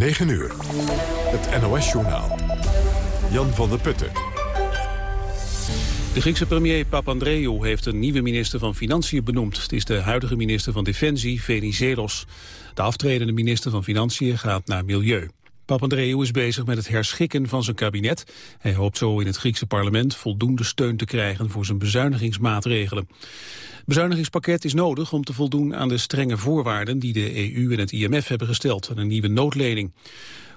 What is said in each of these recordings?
9 uur. Het NOS-journaal. Jan van der Putten. De Griekse premier Papandreou heeft een nieuwe minister van Financiën benoemd. Het is de huidige minister van Defensie, Venizelos. De aftredende minister van Financiën gaat naar Milieu. Papandreou is bezig met het herschikken van zijn kabinet. Hij hoopt zo in het Griekse parlement voldoende steun te krijgen voor zijn bezuinigingsmaatregelen. Het bezuinigingspakket is nodig om te voldoen aan de strenge voorwaarden die de EU en het IMF hebben gesteld aan een nieuwe noodlening.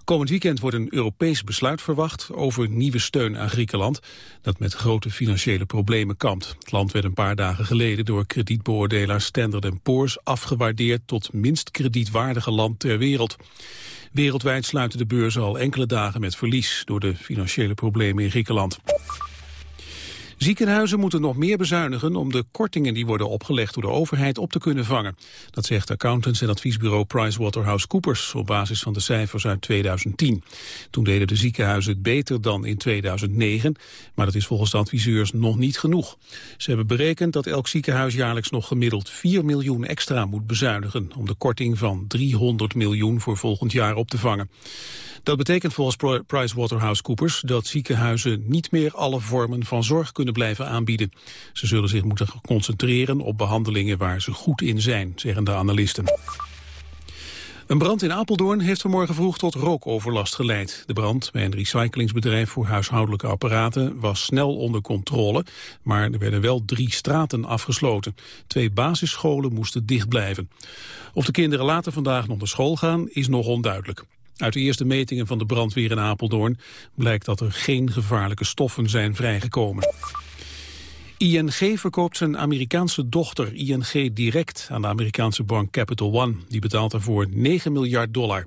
Komend weekend wordt een Europees besluit verwacht over nieuwe steun aan Griekenland, dat met grote financiële problemen kampt. Het land werd een paar dagen geleden door kredietbeoordelaar Standard Poor's afgewaardeerd tot minst kredietwaardige land ter wereld. Wereldwijd sluiten de beurzen al enkele dagen met verlies door de financiële problemen in Griekenland. Ziekenhuizen moeten nog meer bezuinigen om de kortingen die worden opgelegd door de overheid op te kunnen vangen. Dat zegt accountants en adviesbureau PricewaterhouseCoopers op basis van de cijfers uit 2010. Toen deden de ziekenhuizen het beter dan in 2009, maar dat is volgens de adviseurs nog niet genoeg. Ze hebben berekend dat elk ziekenhuis jaarlijks nog gemiddeld 4 miljoen extra moet bezuinigen om de korting van 300 miljoen voor volgend jaar op te vangen. Dat betekent volgens PricewaterhouseCoopers dat ziekenhuizen niet meer alle vormen van zorg kunnen blijven aanbieden. Ze zullen zich moeten concentreren op behandelingen waar ze goed in zijn, zeggen de analisten. Een brand in Apeldoorn heeft vanmorgen vroeg tot rookoverlast geleid. De brand bij een recyclingsbedrijf voor huishoudelijke apparaten was snel onder controle, maar er werden wel drie straten afgesloten. Twee basisscholen moesten dicht blijven. Of de kinderen later vandaag nog naar school gaan, is nog onduidelijk. Uit de eerste metingen van de brandweer in Apeldoorn blijkt dat er geen gevaarlijke stoffen zijn vrijgekomen. ING verkoopt zijn Amerikaanse dochter ING Direct aan de Amerikaanse bank Capital One. Die betaalt daarvoor 9 miljard dollar.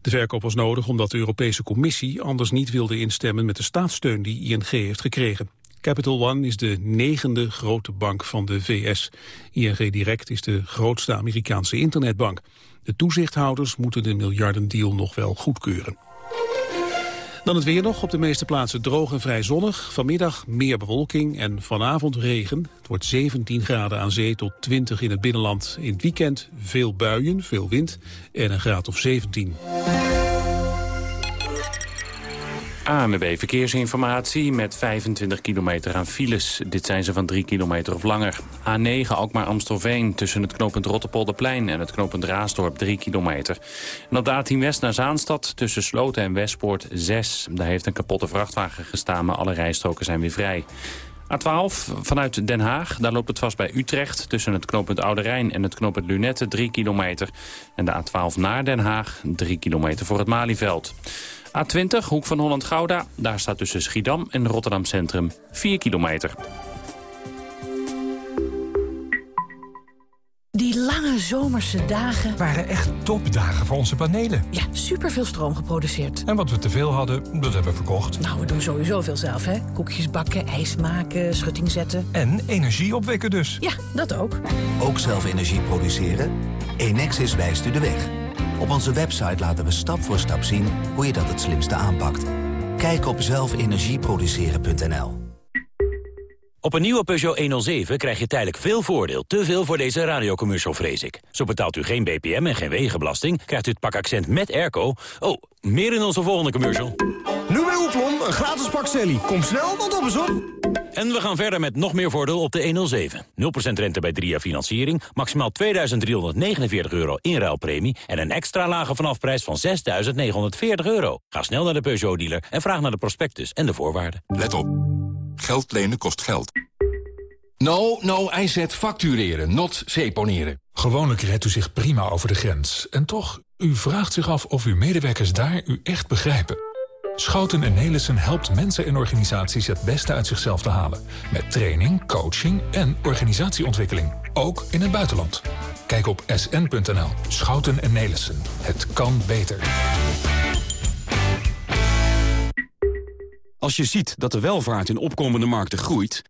De verkoop was nodig omdat de Europese Commissie anders niet wilde instemmen met de staatssteun die ING heeft gekregen. Capital One is de negende grote bank van de VS. ING Direct is de grootste Amerikaanse internetbank. De toezichthouders moeten de miljardendeal nog wel goedkeuren. Dan het weer nog. Op de meeste plaatsen droog en vrij zonnig. Vanmiddag meer bewolking en vanavond regen. Het wordt 17 graden aan zee tot 20 in het binnenland. In het weekend veel buien, veel wind en een graad of 17. ANWB Verkeersinformatie met 25 kilometer aan files. Dit zijn ze van 3 kilometer of langer. A9 Alkmaar-Amstelveen tussen het knooppunt Rotterpolderplein en het knooppunt Raasdorp 3 kilometer. En op de A10 West naar Zaanstad tussen Sloten en Westpoort 6. Daar heeft een kapotte vrachtwagen gestaan, maar alle rijstroken zijn weer vrij. A12 vanuit Den Haag, daar loopt het vast bij Utrecht... tussen het knooppunt Oude Rijn en het knooppunt Lunette 3 kilometer. En de A12 naar Den Haag 3 kilometer voor het Malieveld. A20, hoek van Holland-Gouda. Daar staat tussen Schiedam en Rotterdam Centrum 4 kilometer. Die lange zomerse dagen waren echt topdagen voor onze panelen. Ja, superveel stroom geproduceerd. En wat we teveel hadden, dat hebben we verkocht. Nou, we doen sowieso veel zelf, hè. Koekjes bakken, ijs maken, schutting zetten. En energie opwekken dus. Ja, dat ook. Ook zelf energie produceren? Enexis wijst u de weg. Op onze website laten we stap voor stap zien hoe je dat het slimste aanpakt. Kijk op zelfenergieproduceren.nl Op een nieuwe Peugeot 107 krijg je tijdelijk veel voordeel. Te veel voor deze radiocommercial, vrees ik. Zo betaalt u geen BPM en geen wegenbelasting. Krijgt u het pak accent met airco. Oh, meer in onze volgende commercial. Nu bij Oeplon, een gratis pak Sally. Kom snel, want op is op. En we gaan verder met nog meer voordeel op de 107. 0% rente bij 3 jaar financiering, maximaal 2.349 euro inruilpremie... en een extra lage vanafprijs van 6.940 euro. Ga snel naar de Peugeot-dealer en vraag naar de prospectus en de voorwaarden. Let op. Geld lenen kost geld. No, no, IZ factureren, not seponeren. Gewoonlijk redt u zich prima over de grens. En toch, u vraagt zich af of uw medewerkers daar u echt begrijpen. Schouten en Nelissen helpt mensen en organisaties het beste uit zichzelf te halen. Met training, coaching en organisatieontwikkeling. Ook in het buitenland. Kijk op sn.nl. Schouten en Nelissen. Het kan beter. Als je ziet dat de welvaart in opkomende markten groeit...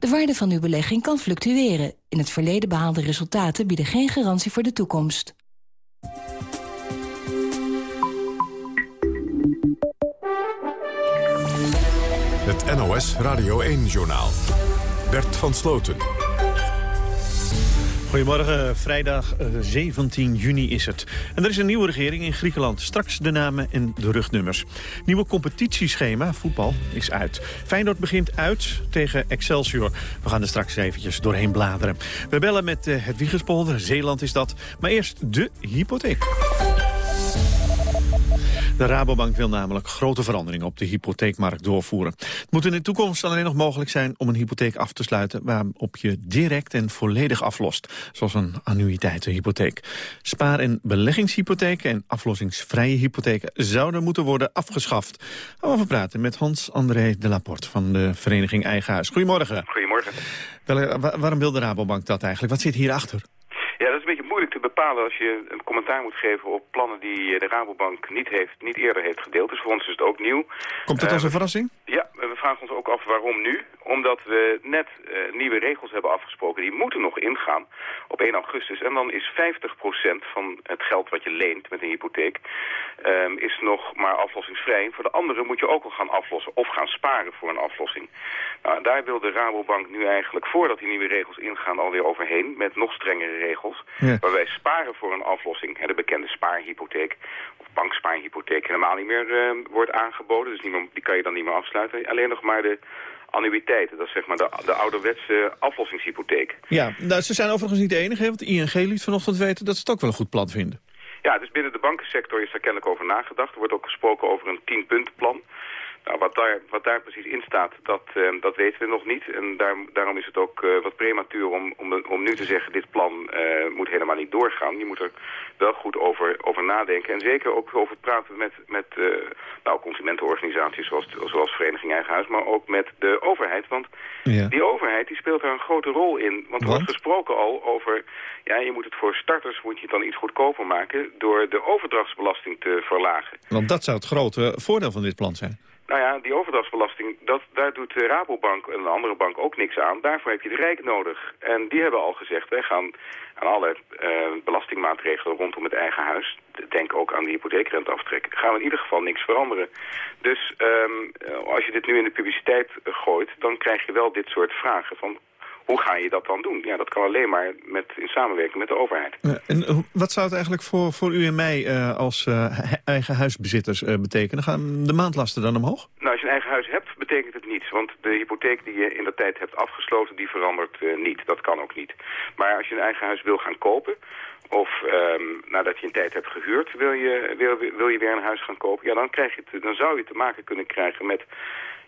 De waarde van uw belegging kan fluctueren. In het verleden behaalde resultaten bieden geen garantie voor de toekomst. Het NOS Radio 1-journaal. Bert van Sloten. Goedemorgen, vrijdag 17 eh, juni is het. En er is een nieuwe regering in Griekenland. Straks de namen en de rugnummers. Nieuwe competitieschema, voetbal, is uit. Feyenoord begint uit tegen Excelsior. We gaan er straks eventjes doorheen bladeren. We bellen met uh, het Wiegerspolder, Zeeland is dat. Maar eerst de hypotheek. De Rabobank wil namelijk grote veranderingen op de hypotheekmarkt doorvoeren. Het moet in de toekomst alleen nog mogelijk zijn om een hypotheek af te sluiten... waarop je direct en volledig aflost, zoals een annuïteitenhypotheek. Spaar- en beleggingshypotheken en aflossingsvrije hypotheken... zouden moeten worden afgeschaft. Gaan we over praten met Hans-André de Laporte van de vereniging Eigen Huis. Goedemorgen. Goedemorgen. Wel, waarom wil de Rabobank dat eigenlijk? Wat zit hierachter? Ja, dat is een beetje moeilijk te bepalen als je een commentaar moet geven op plannen die de Rabobank niet, heeft, niet eerder heeft gedeeld. Dus voor ons is het ook nieuw. Komt het als een verrassing? Ja, we vragen ons ook af waarom nu. Omdat we net uh, nieuwe regels hebben afgesproken. Die moeten nog ingaan op 1 augustus. En dan is 50% van het geld wat je leent met een hypotheek... Um, is nog maar aflossingsvrij. Voor de andere moet je ook al gaan aflossen of gaan sparen voor een aflossing. Nou, daar wil de Rabobank nu eigenlijk, voordat die nieuwe regels ingaan, alweer overheen. Met nog strengere regels. Ja. Waarbij sparen voor een aflossing, hè, de bekende spaarhypotheek... of bankspaarhypotheek helemaal niet meer uh, wordt aangeboden. Dus niet meer, die kan je dan niet meer afsluiten. Alleen nog maar de annuïteiten. Dat is zeg maar de, de ouderwetse aflossingshypotheek. Ja, nou, ze zijn overigens niet de enige. Hè, want de ING liet vanochtend weten dat ze het ook wel een goed plan vinden. Ja, dus binnen de bankensector is daar kennelijk over nagedacht. Er wordt ook gesproken over een tienpuntenplan. Nou, wat, daar, wat daar precies in staat, dat, uh, dat weten we nog niet. En daar, daarom is het ook uh, wat prematuur om, om, om nu te zeggen... dit plan uh, moet helemaal niet doorgaan. Je moet er wel goed over, over nadenken. En zeker ook over praten met, met nou, consumentenorganisaties... Zoals, zoals Vereniging Eigen Huis, maar ook met de overheid. Want ja. die overheid die speelt daar een grote rol in. Want er wordt gesproken al over... ja, je moet het voor starters moet je het dan iets goedkoper maken... door de overdrachtsbelasting te verlagen. Want dat zou het grote voordeel van dit plan zijn. Nou ja, die overdrachtsbelasting, dat, daar doet de Rabobank en een andere bank ook niks aan. Daarvoor heb je de Rijk nodig. En die hebben al gezegd, wij gaan aan alle uh, belastingmaatregelen rondom het eigen huis... denk ook aan de hypotheekrenteaftrek, gaan we in ieder geval niks veranderen. Dus um, als je dit nu in de publiciteit gooit, dan krijg je wel dit soort vragen van... Hoe ga je dat dan doen? Ja, dat kan alleen maar met, in samenwerking met de overheid. En wat zou het eigenlijk voor, voor u en mij uh, als uh, eigen huisbezitters uh, betekenen? Gaan de maandlasten dan omhoog? Nou, als je een eigen huis hebt, betekent het niets. Want de hypotheek die je in de tijd hebt afgesloten, die verandert niet. Dat kan ook niet. Maar als je een eigen huis wil gaan kopen... Of um, nadat je een tijd hebt gehuurd, wil je, wil, wil je weer een huis gaan kopen... Ja, dan, krijg je te, dan zou je te maken kunnen krijgen met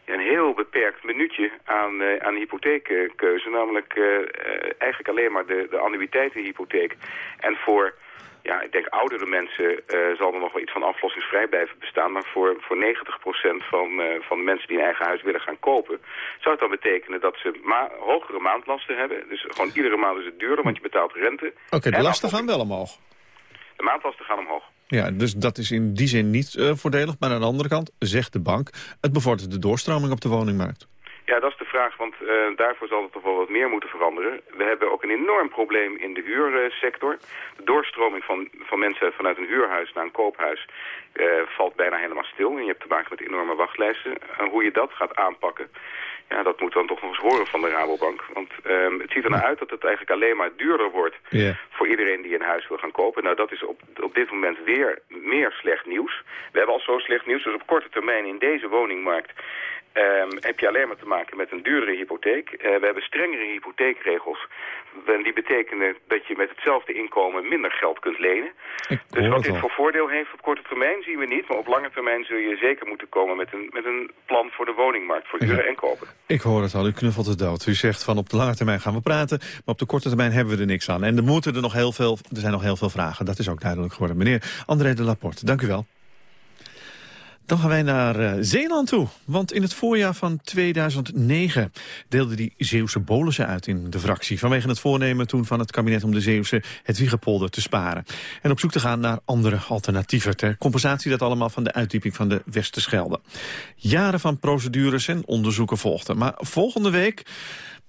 een heel beperkt minuutje aan, uh, aan hypotheekkeuze. Namelijk uh, eigenlijk alleen maar de, de annuïteitenhypotheek. En voor, ja, ik denk oudere mensen uh, zal er nog wel iets van aflossingsvrij blijven bestaan. Maar voor, voor 90% van, van de mensen die een eigen huis willen gaan kopen... zou het dan betekenen dat ze ma hogere maandlasten hebben. Dus gewoon iedere maand is het duurder, want je betaalt rente. Oké, okay, de lasten gaan wel omhoog. De maandlasten gaan omhoog. Ja, dus dat is in die zin niet uh, voordelig. Maar aan de andere kant, zegt de bank, het bevordert de doorstroming op de woningmarkt. Ja, dat is de vraag, want uh, daarvoor zal er toch wel wat meer moeten veranderen. We hebben ook een enorm probleem in de huursector. De doorstroming van, van mensen vanuit een huurhuis naar een koophuis uh, valt bijna helemaal stil. En je hebt te maken met enorme wachtlijsten. En hoe je dat gaat aanpakken, ja, dat moet dan toch nog eens horen van de Rabobank. Want um, het ziet er nou uit dat het eigenlijk alleen maar duurder wordt yeah. voor iedereen die een huis wil gaan kopen. Nou, dat is op, op dit moment weer meer slecht nieuws. We hebben al zo slecht nieuws, dus op korte termijn in deze woningmarkt Um, heb je alleen maar te maken met een duurdere hypotheek. Uh, we hebben strengere hypotheekregels. En die betekenen dat je met hetzelfde inkomen minder geld kunt lenen. dus wat dit voor voordeel heeft op korte termijn zien we niet. Maar op lange termijn zul je zeker moeten komen met een, met een plan voor de woningmarkt. Voor huren ja. en kopen. Ik hoor het al, u knuffelt het dood. U zegt van op de lange termijn gaan we praten. Maar op de korte termijn hebben we er niks aan. En er, moeten er, nog heel veel, er zijn nog heel veel vragen. Dat is ook duidelijk geworden. Meneer André de Laporte, dank u wel. Dan gaan wij naar uh, Zeeland toe. Want in het voorjaar van 2009 deelden die Zeeuwse bolussen uit in de fractie. Vanwege het voornemen toen van het kabinet om de Zeeuwse het Wiegepolder te sparen. En op zoek te gaan naar andere alternatieven. Ter compensatie dat allemaal van de uitdieping van de Westerschelde. Jaren van procedures en onderzoeken volgden. Maar volgende week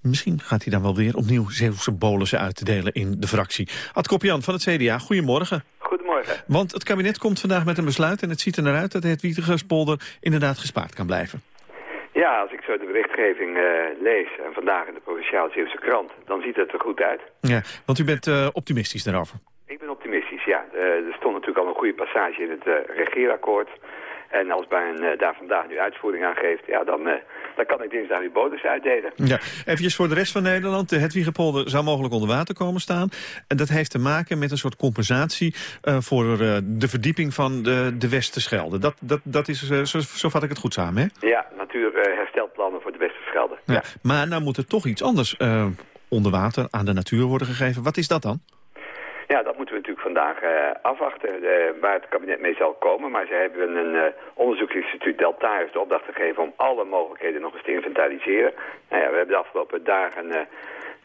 Misschien gaat hij dan wel weer opnieuw Zeeuwse bolussen uit te delen in de fractie. Ad Kopjan van het CDA, goedemorgen. Goedemorgen. Want het kabinet komt vandaag met een besluit en het ziet er naar uit dat het Wietigerspolder inderdaad gespaard kan blijven. Ja, als ik zo de berichtgeving uh, lees en vandaag in de Provinciale Zeeuwse krant, dan ziet het er goed uit. Ja, want u bent uh, optimistisch daarover. Ik ben optimistisch, ja. Uh, er stond natuurlijk al een goede passage in het regeerakkoord. En als men daar vandaag nu uitvoering aan geeft, ja, dan, dan kan ik dinsdag uw bonus uitdelen. Ja, even voor de rest van Nederland. De Hedwigepolder zou mogelijk onder water komen staan. En dat heeft te maken met een soort compensatie uh, voor de verdieping van de, de Westerschelde. Dat, dat, dat is, zo, zo vat ik het goed samen, hè? Ja, natuurherstelplannen voor de Westerschelde. Ja. ja. Maar nou moet er toch iets anders onder water aan de natuur worden gegeven. Wat is dat dan? Ja, dat moeten we vandaag uh, afwachten uh, waar het kabinet mee zal komen. Maar ze hebben een uh, onderzoeksinstituut Delta heeft de opdracht gegeven om alle mogelijkheden nog eens te inventariseren. Nou ja, we hebben de afgelopen dagen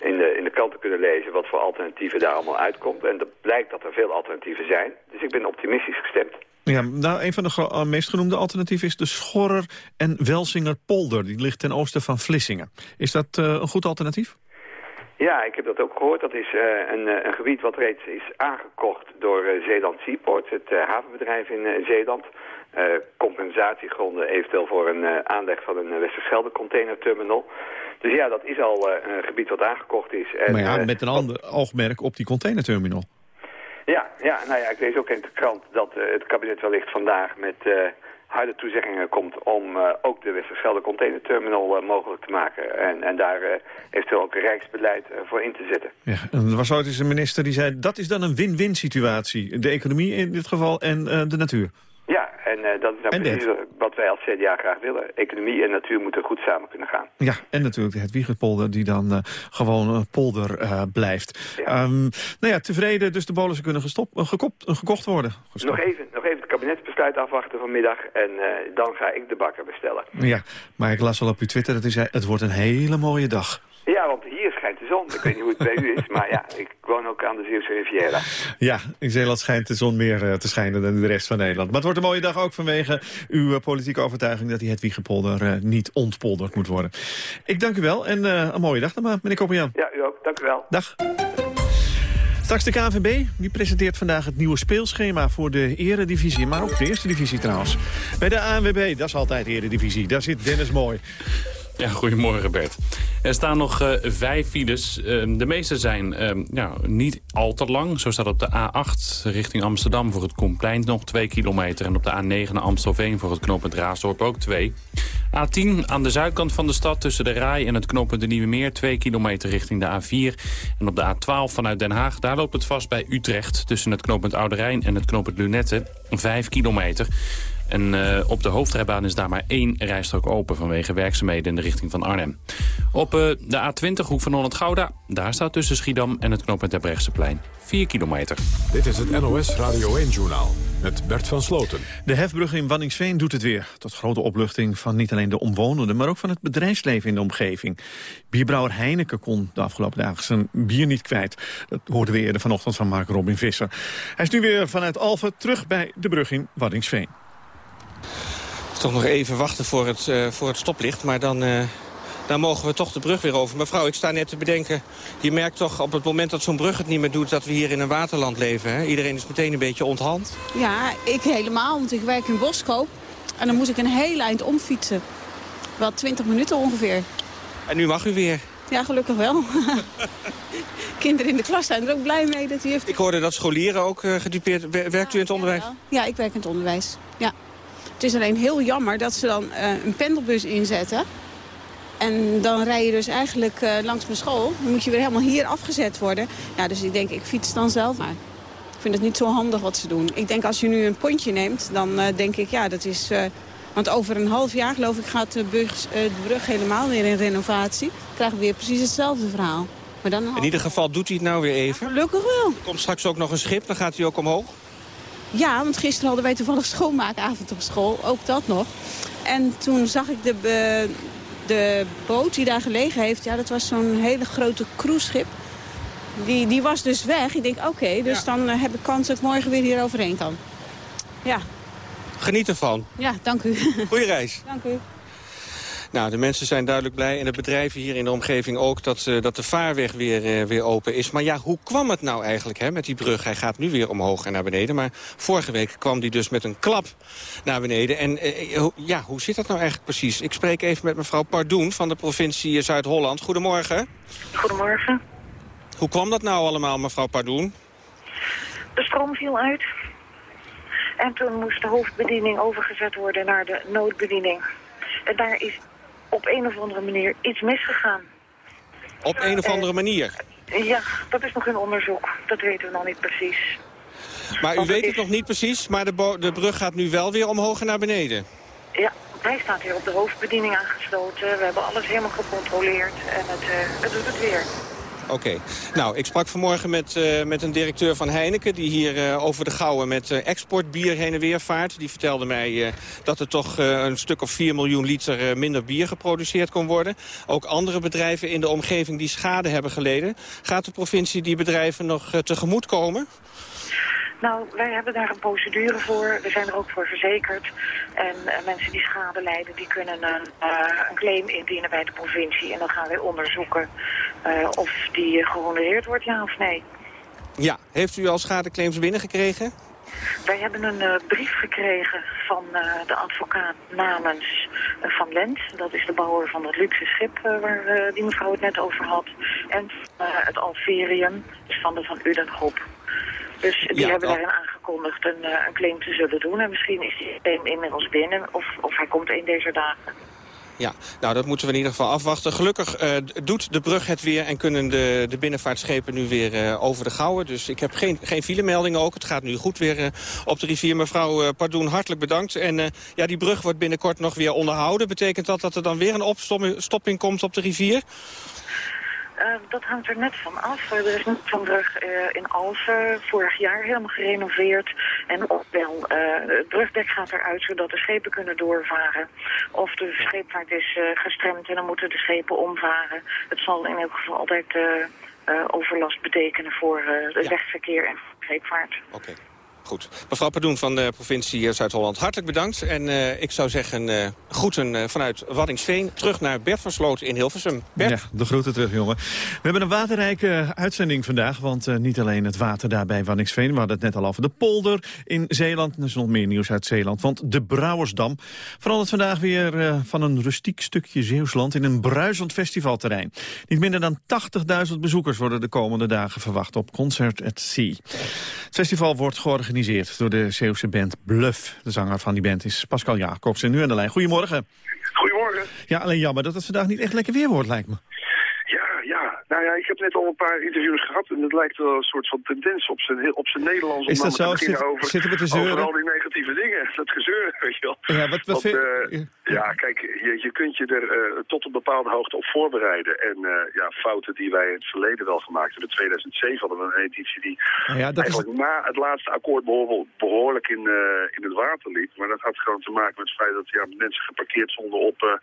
in, de, in de kranten kunnen lezen wat voor alternatieven daar allemaal uitkomt. En het blijkt dat er veel alternatieven zijn. Dus ik ben optimistisch gestemd. Ja, nou, een van de meest genoemde alternatieven is de Schorrer en Welsinger polder. Die ligt ten oosten van Vlissingen. Is dat een goed alternatief? Ja, ik heb dat ook gehoord. Dat is uh, een, een, gebied wat reeds is aangekocht door uh, Zeeland Seaport, het uh, havenbedrijf in Zeeland. compensatiegronden eventueel voor een aanleg van een Westerschelde containerterminal. Dus ja, dat is al een gebied wat aangekocht is. En, maar ja, met een ander oogmerk op die containerterminal. Ja, ja, nou ja, ik lees ook in de krant dat het kabinet wellicht vandaag met harde toezeggingen komt om uh, ook de Westerschelde containerterminal uh, mogelijk te maken. En, en daar uh, eventueel ook een rijksbeleid voor in te zetten. Ja, en er was ooit eens een minister die zei, dat is dan een win-win situatie. De economie in dit geval en de natuur. Ja, en dat is nou precies wat wij als CDA graag willen. Economie en natuur moeten goed samen kunnen gaan. Ja, en natuurlijk het Wiegerpolder die dan gewoon een polder blijft. Ja. Um, nou ja, tevreden, dus de bolussen kunnen gestopt, gekopt, gekocht worden. Gestopt. Nog even, nog even kabinetsbesluit afwachten vanmiddag en uh, dan ga ik de bakker bestellen. Ja, maar ik las al op uw Twitter dat u zei, het wordt een hele mooie dag. Ja, want hier schijnt de zon. Ik weet niet hoe het bij u is, maar ja, ik woon ook aan de Zeeuwse Riviera. Ja, in Zeeland schijnt de zon meer uh, te schijnen dan in de rest van Nederland. Maar het wordt een mooie dag ook vanwege uw uh, politieke overtuiging... dat die het Wiegepolder uh, niet ontpolderd moet worden. Ik dank u wel en een mooie dag dan maar, meneer Koppian. Ja, u ook. Dank u wel. Dag. Straks de KNVB. Die presenteert vandaag het nieuwe speelschema voor de eredivisie. Maar ook de eerste divisie trouwens. Bij de ANWB, dat is altijd eredivisie. Daar zit Dennis Mooi. Ja, goedemorgen Bert. Er staan nog uh, vijf files. Uh, de meeste zijn uh, ja, niet al te lang. Zo staat op de A8 richting Amsterdam voor het Komplein nog 2 kilometer. En op de A9 naar Amstelveen voor het knooppunt Raasdorp ook 2. A10 aan de zuidkant van de stad tussen de Rai en het knooppunt de Nieuwe Meer. 2 kilometer richting de A4. En op de A12 vanuit Den Haag, daar loopt het vast bij Utrecht. Tussen het knooppunt Oude Rijn en het knooppunt Lunette. 5 kilometer. En uh, op de hoofdrijbaan is daar maar één rijstrook open... vanwege werkzaamheden in de richting van Arnhem. Op uh, de A20, hoek van Holland-Gouda... daar staat tussen Schiedam en het knooppunt Terbrechtseplein 4 kilometer. Dit is het NOS Radio 1-journaal met Bert van Sloten. De hefbrug in Wanningsveen doet het weer. Tot grote opluchting van niet alleen de omwonenden... maar ook van het bedrijfsleven in de omgeving. Bierbrouwer Heineken kon de afgelopen dagen zijn bier niet kwijt. Dat hoorden we eerder vanochtend van Mark Robin Visser. Hij is nu weer vanuit Alphen terug bij de brug in Wanningsveen toch nog even wachten voor het, uh, voor het stoplicht. Maar dan, uh, dan mogen we toch de brug weer over. Mevrouw, ik sta net te bedenken... je merkt toch op het moment dat zo'n brug het niet meer doet... dat we hier in een waterland leven. Hè? Iedereen is meteen een beetje onthand. Ja, ik helemaal, want ik werk in Boskoop. En dan moet ik een heel eind omfietsen. Wel 20 minuten ongeveer. En nu mag u weer. Ja, gelukkig wel. Kinderen in de klas zijn er ook blij mee dat u heeft... Ik hoorde dat scholieren ook uh, gedupeerd... Werkt u in het onderwijs? Ja, ik werk in het onderwijs. Ja. Het is alleen heel jammer dat ze dan uh, een pendelbus inzetten. En dan rij je dus eigenlijk uh, langs mijn school. Dan moet je weer helemaal hier afgezet worden. Ja, dus ik denk, ik fiets dan zelf maar. Ik vind het niet zo handig wat ze doen. Ik denk, als je nu een pontje neemt, dan uh, denk ik, ja, dat is... want over een half jaar, geloof ik, gaat de brug, de brug helemaal weer in renovatie. Dan krijgen we weer precies hetzelfde verhaal. Maar dan in ieder geval doet hij het nou weer even. gelukkig wel. Er komt straks ook nog een schip, dan gaat hij ook omhoog. Ja, want gisteren hadden wij toevallig schoonmaakavond op school. Ook dat nog. En toen zag ik de, be- de boot die daar gelegen heeft. Ja, dat was zo'n hele grote cruiseschip. Die, die was dus weg. Ik denk, oké, dus dan heb ik kans dat ik morgen weer hier overheen kan. Ja, Geniet ervan. ja dank u. Goeie reis. dank u. Nou, de mensen zijn duidelijk blij en de bedrijven hier in de omgeving ook... dat, eh, dat de vaarweg weer, eh, weer open is. Maar ja, hoe kwam het nou eigenlijk hè, met die brug? Hij gaat nu weer omhoog en naar beneden. Maar vorige week kwam die dus met een klap naar beneden. En eh, ja, hoe zit dat nou eigenlijk precies? Ik spreek even met mevrouw Pardoen van de provincie Zuid-Holland. Goedemorgen. Goedemorgen. Hoe kwam dat nou allemaal, mevrouw Pardoen? De stroom viel uit. En toen moest de hoofdbediening overgezet worden naar de noodbediening. En daar is op een of andere manier iets misgegaan. Op een of andere manier. Ja, dat is nog in onderzoek. Dat weten we nog niet precies. Maar u weet het nog niet precies, maar de, de brug gaat nu wel weer omhoog en naar beneden. Ja, wij staan hier op de hoofdbediening aangesloten. We hebben alles helemaal gecontroleerd. En het, eh, het doet het weer. Oké. Nou, ik sprak vanmorgen met, eh, met een directeur van Heineken... die hier eh, over de Gouwen met eh, exportbier heen en weer vaart. Die vertelde mij dat er toch een stuk of 4 miljoen liter minder bier geproduceerd kon worden. Ook andere bedrijven in de omgeving die schade hebben geleden. Gaat de provincie die bedrijven nog tegemoet komen? Nou, wij hebben daar een procedure voor. We zijn er ook voor verzekerd. En eh, mensen die schade lijden, die kunnen een, eh, een claim indienen bij de provincie. En dan gaan wij onderzoeken eh, of die eh, gehonoreerd wordt, ja of nee. Ja. Heeft u al schadeclaims binnengekregen? Wij hebben een brief gekregen van de advocaat namens Van Lent. Dat is de bouwer van dat luxe schip waar die mevrouw het net over had. En het Alferium, dus van de Van Uden groep. Dus die Ja, hebben daarin aangekondigd een, eh, een claim te zullen doen. En misschien is die claim inmiddels binnen of, of hij komt een deze dagen. Ja, nou dat moeten we in ieder geval afwachten. Gelukkig eh, doet de brug het weer en kunnen de, de binnenvaartschepen nu weer eh, over de Gouwen. Dus ik heb geen, geen filemeldingen ook. Het gaat nu goed weer op de rivier. Mevrouw Pardoen, hartelijk bedankt. En ja, die brug wordt binnenkort nog weer onderhouden. Betekent dat dat er dan weer een opstopping stopping komt op de rivier? Eh, dat hangt er net van af. Er is net zo'n brug in Alphen vorig jaar helemaal gerenoveerd. En ook wel, eh, het brugdek gaat eruit zodat de schepen kunnen doorvaren. Of de scheepvaart is eh, gestremd en dan moeten de schepen omvaren. Het zal in elk geval altijd eh, overlast betekenen voor het wegverkeer en scheepvaart. Oké. Goed. Mevrouw Pardoen van de provincie Zuid-Holland, hartelijk bedankt. En eh, ik zou zeggen, eh, groeten eh, vanuit Waddingsveen terug naar Bert van Sloot in Hilversum. Bert? Ja, de groeten terug, jongen. We hebben een waterrijke uitzending vandaag. Want niet alleen het water daar bij Wanningsveen. We hadden het net al over de polder in Zeeland. Er is nog meer nieuws uit Zeeland. Want de Brouwersdam verandert vandaag weer van een rustiek stukje Zeeuwsland... in een bruisend festivalterrein. Niet minder dan 80.000 bezoekers worden de komende dagen verwacht op Concert at Sea. Het festival wordt georganiseerd door de Zeeuwse band Bluff. De zanger van die band is Pascal Jacobs. En nu aan de lijn. Goedemorgen. Goedemorgen. Ja, alleen jammer dat het vandaag niet echt lekker weer wordt, lijkt me. Nou ja, ik heb net al een paar interviews gehad en het lijkt wel een soort van tendens op zijn, op zijn Nederlands. Is om dat zo? te beginnen Zit- over, zitten we te over zeuren? al die negatieve dingen. Dat gezeur, weet je wel. Ja, wat- wat Want, vind- eh, ja, kijk, je, je kunt je er eh, tot een bepaalde hoogte op voorbereiden. En eh, ja, fouten die wij in het verleden wel gemaakt hebben. In 2007 hadden we een editie die Nou ja, dat is- eigenlijk na het laatste akkoord behoorlijk, in, in het water liep. Maar dat had gewoon te maken met het feit dat ja, mensen geparkeerd stonden op...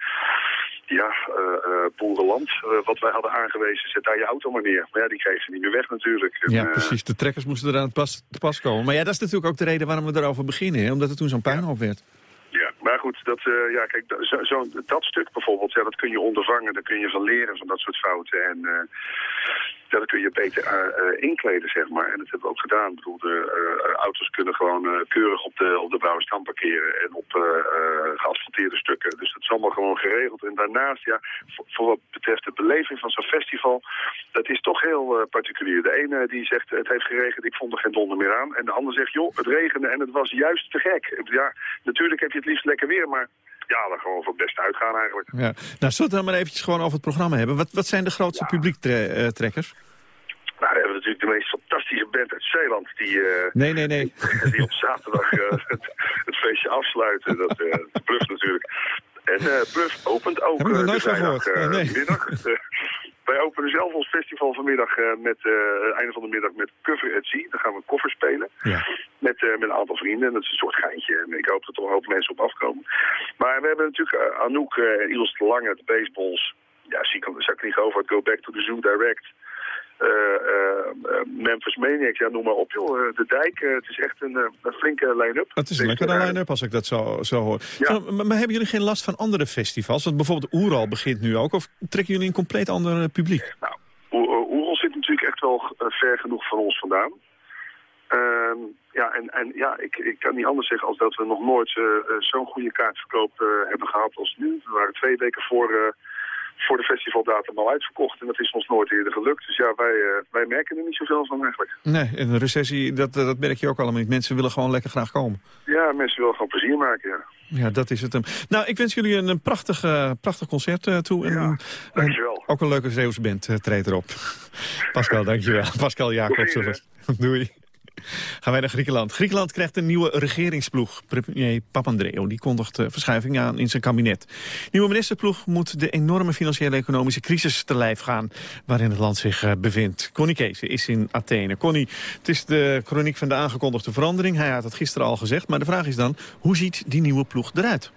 ja, eh eh, boerenland, eh, wat wij hadden aangewezen, zet daar je auto maar neer. Maar ja, die kregen ze niet meer weg natuurlijk. En, Ja, precies. De trekkers moesten eraan te pas, te pas komen. Maar ja, dat is natuurlijk ook de reden waarom we erover beginnen. Hè? Omdat er toen zo'n puinhoop werd. Ja, maar goed, dat, ja, kijk, zo, zo, dat stuk bijvoorbeeld, ja, dat kun je ondervangen. Daar kun je van leren van dat soort fouten. En dat kun je beter eh, eh, inkleden, zeg maar. En dat hebben we ook gedaan. Ik bedoel, de eh, auto's kunnen gewoon keurig op de, op de Brouwerstam parkeren en op geasfalteerde stukken. Dus dat is allemaal gewoon geregeld. En daarnaast, ja, voor, wat betreft de beleving van zo'n festival, dat is toch heel particulier. De ene die zegt, het heeft geregend, ik vond er geen donder meer aan. En de ander zegt, joh, het regende en het was juist te gek. Ja, natuurlijk heb je het liefst lekker weer, maar ja, dan gewoon voor het beste uitgaan eigenlijk. Ja. Nou, zullen we het dan maar eventjes gewoon over het programma hebben. Wat, wat zijn de grootste publiektrekkers? Nou, dan hebben we natuurlijk de meest fantastische band uit Zeeland. Die, eh, Nee, nee, nee. die op zaterdag eh, het, het feestje afsluiten. Dat uh, Bluff natuurlijk. En eh Bluff opent ook Heb ik nog eh, nooit van gehoord. eh, nee. middag. Eh, wij openen zelf ons festival vanmiddag eh, met eh, het einde van de middag met Cover at Sea. Dan gaan we een koffer spelen. Ja. met, met een aantal vrienden. En dat is een soort geintje. En ik hoop dat er een hoop mensen op afkomen. Maar we hebben natuurlijk Anouk en Iels de Lange, de baseballs. Ja, zie ik, zou ik niet over Go Back to the Zoo Direct. Uh, uh, Memphis Maniacs, ja, noem maar op, joh. de Dijk, het is echt een, een flinke line-up. Het is een lekkere line-up als ik dat zo, zo hoor. Ja. maar, maar, hebben jullie geen last van andere festivals? Want bijvoorbeeld Oeral begint nu ook. Of trekken jullie een compleet ander publiek? Nou, Oeral zit natuurlijk echt wel ver genoeg van ons vandaan. Uh, ja, en, en ja, ik, ik kan niet anders zeggen als dat we nog nooit uh, zo'n goede kaartverkoop uh, hebben gehad als nu. We waren twee weken voor, voor de festivaldatum al uitverkocht. En dat is ons nooit eerder gelukt. Dus ja, wij, wij merken er niet zoveel van eigenlijk. Nee, in een recessie, dat, dat merk je ook allemaal niet. Mensen willen gewoon lekker graag komen. Ja, mensen willen gewoon plezier maken, ja. Ja, dat is het hem. Nou, ik wens jullie een, een prachtig, uh, prachtig concert uh, toe. En, ja, dankjewel. ook een leuke Zeeuwse band uh, treedt erop. Pascal, dankjewel. Pascal Jacobsen. Doei. Gaan wij naar Griekenland. Griekenland krijgt een nieuwe regeringsploeg. Premier Papandreou die kondigt verschuiving aan in zijn kabinet. Nieuwe ministerploeg moet de enorme financiële economische crisis te lijf gaan... waarin het land zich uh, bevindt. Connie Kees is in Athene. Connie, het is de chroniek van de aangekondigde verandering. Hij had het gisteren al gezegd. Maar de vraag is dan, hoe ziet die nieuwe ploeg eruit?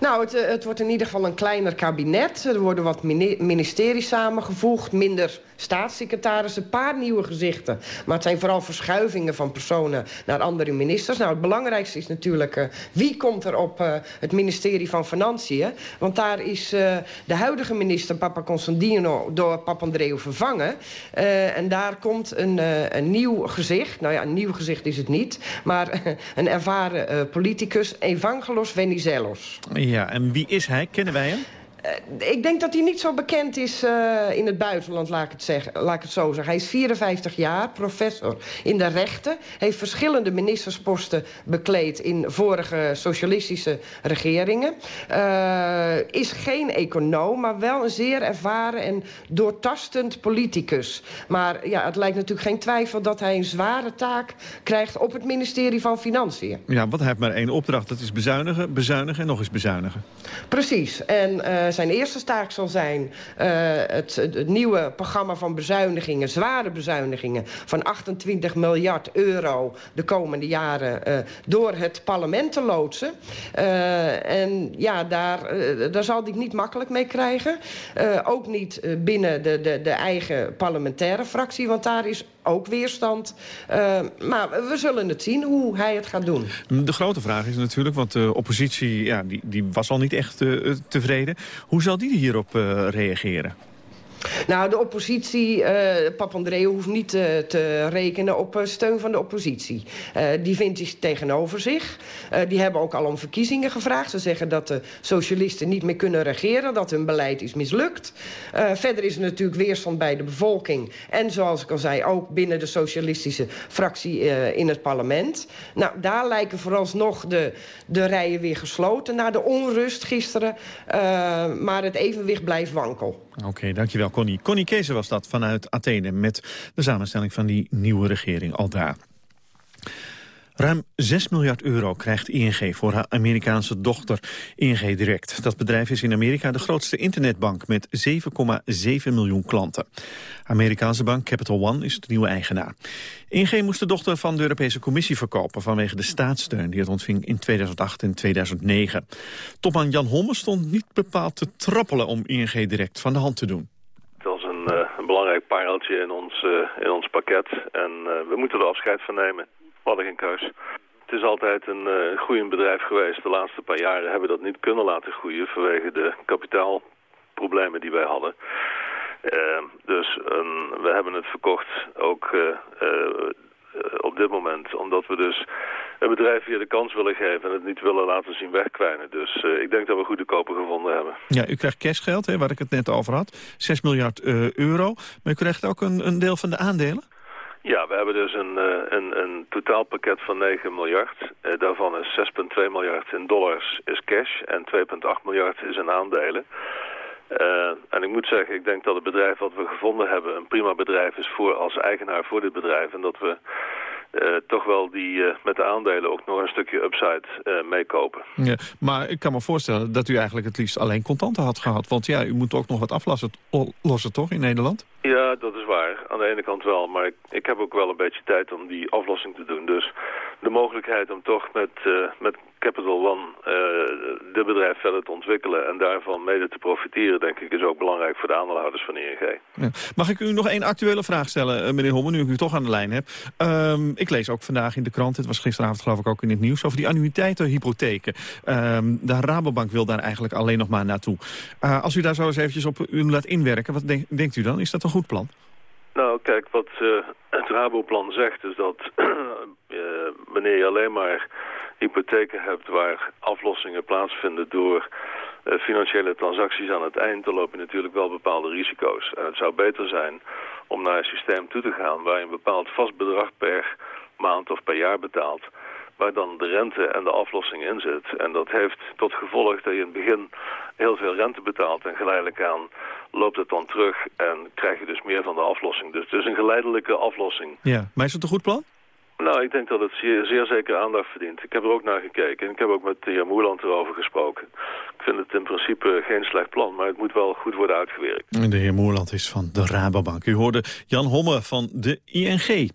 Nou, het, het, wordt in ieder geval een kleiner kabinet. Er worden wat ministeries samengevoegd, minder staatssecretarissen, een paar nieuwe gezichten. Maar het zijn vooral verschuivingen van personen naar andere ministers. Nou, het belangrijkste is natuurlijk uh, wie komt er op uh, het ministerie van Financiën. Want daar is de huidige minister Papa Constantino door Papandreou vervangen. en daar komt een, een nieuw gezicht. Nou ja, een nieuw gezicht is het niet. Maar een ervaren politicus, Evangelos Venizelos. Ja, en wie is hij? Kennen wij hem? Uh, ik denk dat hij niet zo bekend is uh, in het buitenland, laat ik, het zeggen, laat ik het zo zeggen. Hij is 54 jaar, professor in de rechten. Heeft verschillende ministersposten bekleed in vorige socialistische regeringen. Uh, is geen econoom, maar wel een zeer ervaren en doortastend politicus. Maar ja, het lijkt natuurlijk geen twijfel dat hij een zware taak krijgt op het ministerie van Financiën. Ja, want hij heeft maar één opdracht. Dat is bezuinigen, bezuinigen en nog eens bezuinigen. Precies. En zijn eerste taak zal zijn uh, het, het, nieuwe programma van bezuinigingen, zware bezuinigingen, van 28 miljard euro de komende jaren uh, door het parlement te loodsen. Uh, en ja, daar, daar zal hij niet makkelijk mee krijgen. ook niet binnen de, de, de eigen parlementaire fractie, want daar is ook weerstand. Uh, maar we zullen het zien hoe hij het gaat doen. De grote vraag is natuurlijk, want de oppositie ja, die, die was al niet echt uh, tevreden. Hoe zal die hierop uh, reageren? Nou, de oppositie, uh, Papandreou hoeft niet uh, te rekenen op uh, steun van de oppositie. die vindt hij tegenover zich. die hebben ook al om verkiezingen gevraagd. Ze zeggen dat de socialisten niet meer kunnen regeren, dat hun beleid is mislukt. verder is er natuurlijk weerstand bij de bevolking. En zoals ik al zei, ook binnen de socialistische fractie in het parlement. Nou, daar lijken vooralsnog de, de rijen weer gesloten na de onrust gisteren. maar het evenwicht blijft wankel. Oké, dankjewel Connie. Connie Kees was dat vanuit Athene met de samenstelling van die nieuwe regering al daar. Ruim 6 miljard euro krijgt ING voor haar Amerikaanse dochter ING Direct. Dat bedrijf is in Amerika de grootste internetbank met 7,7 miljoen klanten. Amerikaanse bank Capital One is de nieuwe eigenaar. ING moest de dochter van de Europese Commissie verkopen vanwege de staatssteun die het ontving in 2008 en 2009. Topman Jan Homme stond niet bepaald te trappelen om ING Direct van de hand te doen. Was een, belangrijk pareltje in ons, uh, in ons pakket en uh, we moeten er afscheid van nemen. We hadden geen keus. Het is altijd een uh, groeiend bedrijf geweest. De laatste paar jaren hebben we dat niet kunnen laten groeien vanwege de kapitaalproblemen die wij hadden. Uh, dus we hebben het verkocht ook uh, op dit moment. Omdat we dus het bedrijf hier de kans willen geven en het niet willen laten zien wegkwijnen. Dus ik denk dat we goede kopen gevonden hebben. Ja, u krijgt cashgeld, hè, waar ik het net over had. 6 miljard euro. Maar u krijgt ook een, een deel van de aandelen? Ja, we hebben dus een, een, een totaalpakket van 9 miljard. Uh, daarvan is 6,2 miljard in dollars is cash en 2,8 miljard is in aandelen. Uh, en ik moet zeggen, ik denk dat het bedrijf wat we gevonden hebben een prima bedrijf is voor als eigenaar voor dit bedrijf. En dat we uh, toch wel die uh, met de aandelen ook nog een stukje upside meekopen. Ja, maar ik kan me voorstellen dat u eigenlijk het liefst alleen contanten had gehad. Want ja, u moet ook nog wat aflossen lossen, toch, in Nederland? Ja, dat is waar. Aan de ene kant wel. Maar ik, ik heb ook wel een beetje tijd om die aflossing te doen. Dus de mogelijkheid om toch met, met Capital One de bedrijf verder te ontwikkelen en daarvan mede te profiteren, denk ik, is ook belangrijk voor de aandeelhouders van ING. Ja. Mag ik u nog één actuele vraag stellen, meneer Homme, nu ik u toch aan de lijn heb? Um, ik lees ook vandaag in de krant, het was gisteravond geloof ik ook in het nieuws, over die annuïteitenhypotheken. Um, de Rabobank wil daar eigenlijk alleen nog maar naartoe. Uh, als u daar zo eens eventjes op u laat inwerken, wat denk, denkt u dan? Is dat een goed plan? Nou, kijk, wat uh, het Raboplan zegt is dat uh, wanneer je alleen maar hypotheken hebt waar aflossingen plaatsvinden door uh, financiële transacties aan het eind, dan loop je natuurlijk wel bepaalde risico's. En het zou beter zijn om naar een systeem toe te gaan waar je een bepaald vast bedrag per maand of per jaar betaalt waar dan de rente en de aflossing in zit. En dat heeft tot gevolg dat je in het begin heel veel rente betaalt en geleidelijk aan loopt het dan terug en krijg je dus meer van de aflossing. Dus het is een geleidelijke aflossing. Ja, maar is het een goed plan? Nou, ik denk dat het zeer, zeer zeker aandacht verdient. Ik heb er ook naar gekeken en ik heb ook met de heer Moerland erover gesproken. Ik vind het in principe geen slecht plan, maar het moet wel goed worden uitgewerkt. De heer Moerland is van de Rabobank. U hoorde Jan Homme van de ING.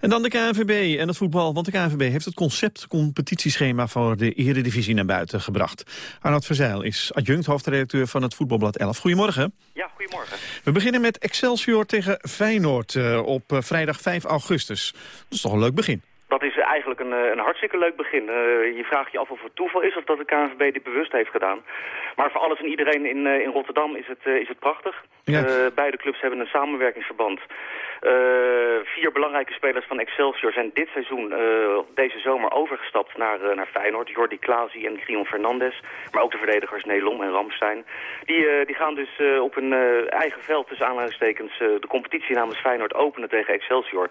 En dan de KNVB en het voetbal, want de KNVB heeft het concept competitieschema voor de Eredivisie naar buiten gebracht. Arnoud Verzeil is adjunct hoofdredacteur van het Voetbalblad 11. Goedemorgen. Ja, goedemorgen. We beginnen met Excelsior tegen Feyenoord uh, op uh, vrijdag 5 augustus. Dat is toch een leuk begin. Dat is eigenlijk een, een hartstikke leuk begin. Uh, je vraagt je af of het toeval is of dat de KNVB dit bewust heeft gedaan. Maar voor alles en iedereen in, in Rotterdam is het, is het prachtig. Ja. beide clubs hebben een samenwerkingsverband. Vier belangrijke spelers van Excelsior zijn dit seizoen, deze zomer, overgestapt naar, naar Feyenoord. Jordi Klaasie en Grion Fernandes. Maar ook de verdedigers Nelom en Ramstein. Die, die gaan dus op hun eigen veld, tussen aanhalingstekens, de competitie namens Feyenoord openen tegen Excelsior.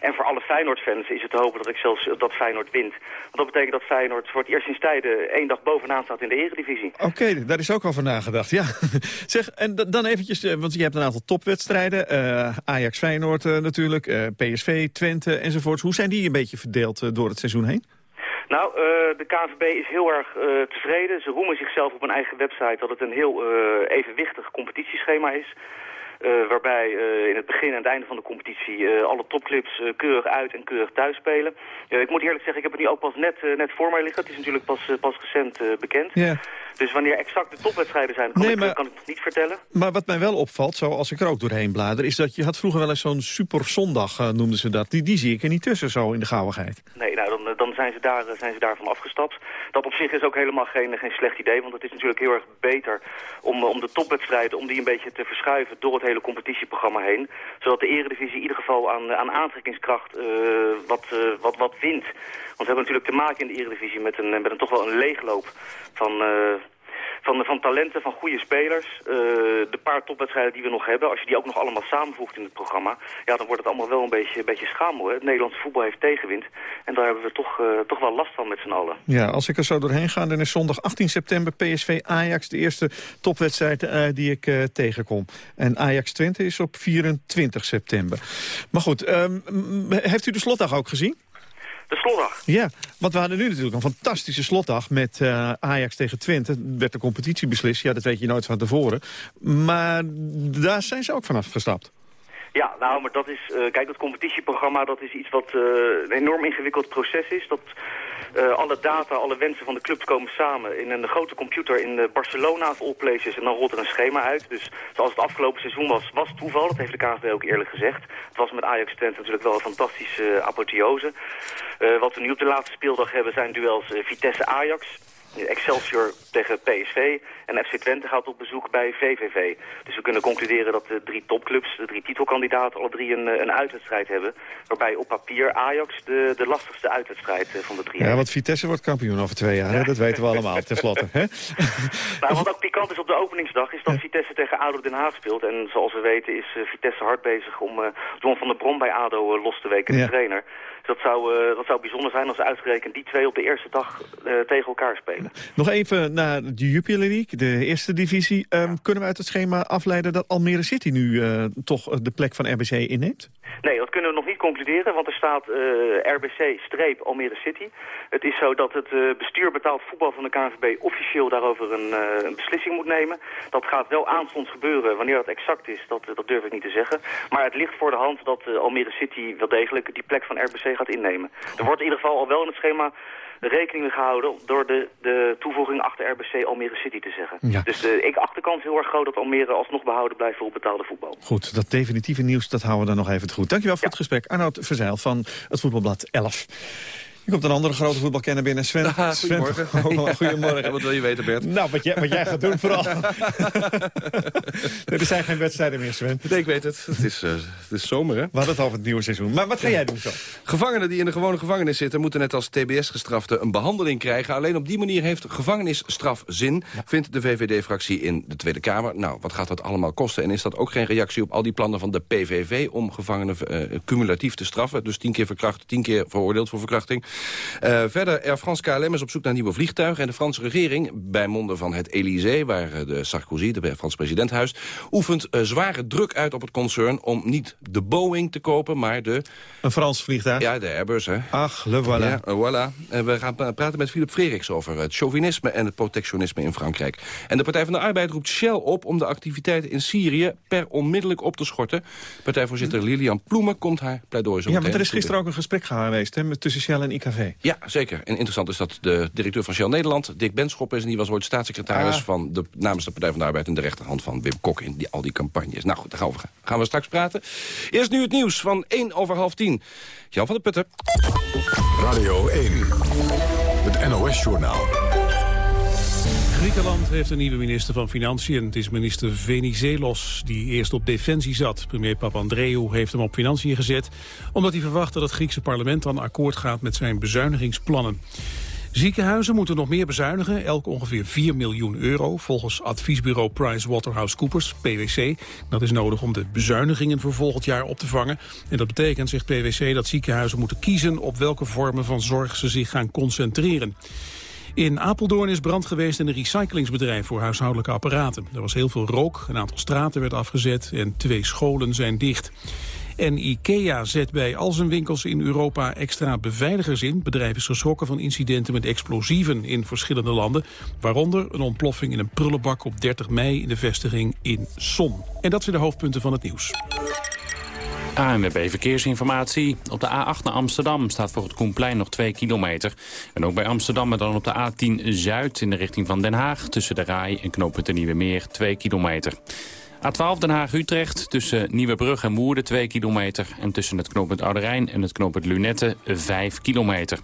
En voor alle Feyenoord-fans is het te hopen dat, Excelsior, dat Feyenoord wint. Want dat betekent dat Feyenoord voor het eerst in tijden één dag bovenaan staat in de eredivisie. Oké, okay, daar is ook al van nagedacht, ja. zeg, en dan eventjes, want je hebt een aantal topwedstrijden. Uh, Ajax-Feyenoord uh, natuurlijk, uh, PSV, Twente enzovoorts. Hoe zijn die een beetje verdeeld door het seizoen heen? Nou, uh, de KNVB is heel erg uh, tevreden. Ze roemen zichzelf op een eigen website dat het een heel uh, evenwichtig competitieschema is. Uh, waarbij uh, in het begin en het einde van de competitie uh, alle topclubs keurig uit en keurig thuis spelen. ik moet eerlijk zeggen, ik heb het nu ook pas net, net voor mij liggen. Het is natuurlijk pas, pas recent bekend. Yeah. Dus wanneer exact de topwedstrijden zijn, kan, nee, ik, maar, kan ik het niet vertellen. Maar wat mij wel opvalt, zo als ik er ook doorheen blader... is dat je had vroeger wel eens zo'n superzondag, noemden ze dat. Die, die zie ik er niet tussen, zo in de gauwigheid. Nee, nou, dan, dan zijn, ze daar, zijn ze daarvan afgestapt. Dat op zich is ook helemaal geen, geen slecht idee, want het is natuurlijk heel erg beter... om, om de topwedstrijden om die een beetje te verschuiven door het hele competitieprogramma heen. Zodat de eredivisie in ieder geval aan, aan aantrekkingskracht wat, wat, wat wint. Want we hebben natuurlijk te maken in de eredivisie met een, met een toch wel een leegloop van... van, van talenten, van goede spelers. Uh, de paar topwedstrijden die we nog hebben, als je die ook nog allemaal samenvoegt in het programma... ja, dan wordt het allemaal wel een beetje, een beetje schamel. Hè? Het Nederlandse voetbal heeft tegenwind. En daar hebben we toch, uh, toch wel last van met z'n allen. Ja, als ik er zo doorheen ga, dan is zondag 18 september PSV-Ajax... de eerste topwedstrijd uh, die ik tegenkom. En Ajax-Twente is op 24 september. Maar goed, um, heeft u de slotdag ook gezien? De slotdag. Ja, want we hadden nu natuurlijk een fantastische slotdag met uh, Ajax tegen Twente. werd de competitie beslist, ja, dat weet je nooit van tevoren. Maar daar zijn ze ook vanaf gestapt. Ja, nou, maar dat is, uh, kijk, dat competitieprogramma, dat is iets wat uh, een enorm ingewikkeld proces is. Dat uh, alle data, alle wensen van de clubs komen samen in een grote computer in Barcelona of all places. En dan rolt er een schema uit. Dus zoals het afgelopen seizoen was, was toeval. Dat heeft de KNVB ook eerlijk gezegd. Het was met Ajax Twente natuurlijk wel een fantastische apotheose. wat we nu op de laatste speeldag hebben zijn duels Vitesse-Ajax. Excelsior tegen PSV en FC Twente gaat op bezoek bij VVV. Dus we kunnen concluderen dat de drie topclubs, de drie titelkandidaten, alle drie een, een uitwedstrijd hebben. Waarbij op papier Ajax de, de lastigste uitwedstrijd van de drie Ja, want Vitesse wordt kampioen over twee jaar, ja. dat weten we allemaal, tenslotte. Hè? nou, wat ook pikant is op de openingsdag is dat Vitesse tegen ADO Den Haag speelt. En zoals we weten is Vitesse hard bezig om John van der Brom bij ADO los te weken, de ja. trainer. Dat zou, uh, dat zou bijzonder zijn als uitgerekend die twee op de eerste dag tegen elkaar spelen. Nog even naar de Jupiler League, de eerste divisie. Um, ja. Kunnen we uit het schema afleiden dat Almere City nu uh, toch de plek van RBC inneemt? Nee, dat kunnen we nog niet concluderen, want er staat RBC-Almere City. Het is zo dat het bestuur betaald voetbal van de KNVB officieel daarover een, een, beslissing moet nemen. Dat gaat wel aanstonds gebeuren. Wanneer dat exact is, dat, dat durf ik niet te zeggen. Maar het ligt voor de hand dat Almere City wel degelijk die plek van RBC gaat innemen. Er wordt in ieder geval al wel in het schema rekening gehouden door de, de toevoeging achter RBC Almere City te zeggen. Ja. Dus de, ik acht de kans heel erg groot dat Almere alsnog behouden blijft voor betaalde voetbal. Goed, dat definitieve nieuws, dat houden we dan nog even goed. Dankjewel voor het gesprek. Arnoud Verzeil van het Voetbalblad 11. Er komt een andere grote voetbalkenner binnen, Sven. Ah, goedemorgen. Oh, goedemorgen. wat wil je weten, Bert? Nou, wat jij, wat jij gaat doen vooral. er zijn geen wedstrijden meer, Sven. Nee, ik weet het. Het is, uh, het is zomer, hè? We hadden het over het nieuwe seizoen. Maar wat ga jij doen zo? Gevangenen die in de gewone gevangenis zitten... moeten net als TBS-gestraften een behandeling krijgen. Alleen op die manier heeft gevangenisstraf zin... vindt de VVD-fractie in de Tweede Kamer. Nou, wat gaat dat allemaal kosten? En is dat ook geen reactie op al die plannen van de PVV... om gevangenen uh, cumulatief te straffen? Dus tien keer verkracht, tien keer veroordeeld voor verkrachting. Uh, verder, Air France KLM is op zoek naar nieuwe vliegtuigen... en de Franse regering, bij monden van het Elysée... waar de Sarkozy, de Frans presidenthuis... oefent uh, zware druk uit op het concern om niet de Boeing te kopen... maar de... Een Frans vliegtuig? Ja, de Airbus, hè. Ach, le voilà. Ja, voilà. En we gaan praten met Philip Freriks over het chauvinisme... en het protectionisme in Frankrijk. En de Partij van de Arbeid roept Shell op... om de activiteiten in Syrië per onmiddellijk op te schorten. Partijvoorzitter Lilian Ploemen komt haar pleidooi zo Ja, want er is gisteren ook een gesprek geweest hè, tussen Shell en IKV. Ja, zeker. En interessant is dat de directeur van Shell Nederland, Dick Benschop is... en die was ooit staatssecretaris Ah. van de, namens de Partij van de Arbeid... en de rechterhand van Wim Kok in die, al die campagnes. Nou goed, daar gaan we, gaan we straks praten. Eerst nu het nieuws van 1 over half 10. Jan van der Putten. Radio 1, het NOS-journaal. Griekenland heeft een nieuwe minister van Financiën. Het is minister Venizelos, die eerst op defensie zat. Premier Papandreou heeft hem op financiën gezet... omdat hij verwacht dat het Griekse parlement dan akkoord gaat met zijn bezuinigingsplannen. Ziekenhuizen moeten nog meer bezuinigen, elk ongeveer 4 miljoen euro... volgens adviesbureau PricewaterhouseCoopers, PwC. Dat is nodig om de bezuinigingen voor volgend jaar op te vangen. En dat betekent, zegt PwC, dat ziekenhuizen moeten kiezen... op welke vormen van zorg ze zich gaan concentreren. In Apeldoorn is brand geweest in een recyclingsbedrijf voor huishoudelijke apparaten. Er was heel veel rook, een aantal straten werd afgezet en twee scholen zijn dicht. En IKEA zet bij al zijn winkels in Europa extra beveiligers in. Bedrijf is geschrokken van incidenten met explosieven in verschillende landen. Waaronder een ontploffing in een prullenbak op 30 mei in de vestiging in Son. En dat zijn de hoofdpunten van het nieuws. ANWB Verkeersinformatie. Op de A8 naar Amsterdam staat voor het Koenplein nog 2 kilometer. En ook bij Amsterdam, maar dan op de A10 Zuid in de richting van Den Haag... tussen de Rai en knooppunt de Nieuwe Meer 2 kilometer. A12 Den Haag-Utrecht tussen Nieuwebrug en Woerden 2 kilometer... en tussen het knooppunt Oude Rijn en het knooppunt Lunette 5 kilometer.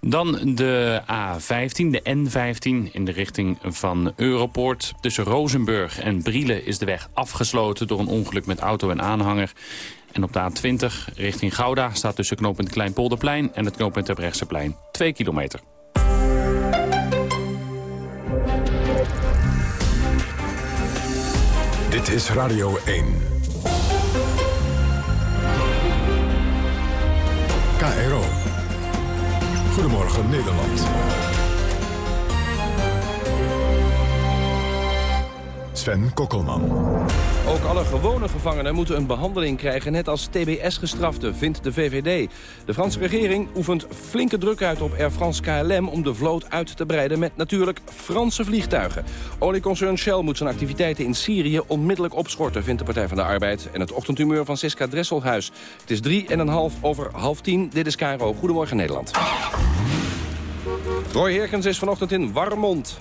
Dan de A15, de N15 in de richting van Europoort. Tussen Rozenburg en Brielen is de weg afgesloten door een ongeluk met auto en aanhanger. En op de A20 richting Gouda staat tussen knooppunt Kleinpolderplein en het knooppunt Terbrechtseplein 2 kilometer. Dit is Radio 1. KRO. Goedemorgen Nederland. Sven Kokkelman. Ook alle gewone gevangenen moeten een behandeling krijgen... net als TBS-gestraften, vindt de VVD. De Franse regering oefent flinke druk uit op Air France KLM... om de vloot uit te breiden met natuurlijk Franse vliegtuigen. Olieconcern Shell moet zijn activiteiten in Syrië onmiddellijk opschorten... vindt de Partij van de Arbeid. En het ochtendhumeur van Siska Dresselhuis. Het is drie en een half over half tien. Dit is KRO. Goedemorgen Nederland. Roy Herkens is vanochtend in Warmond.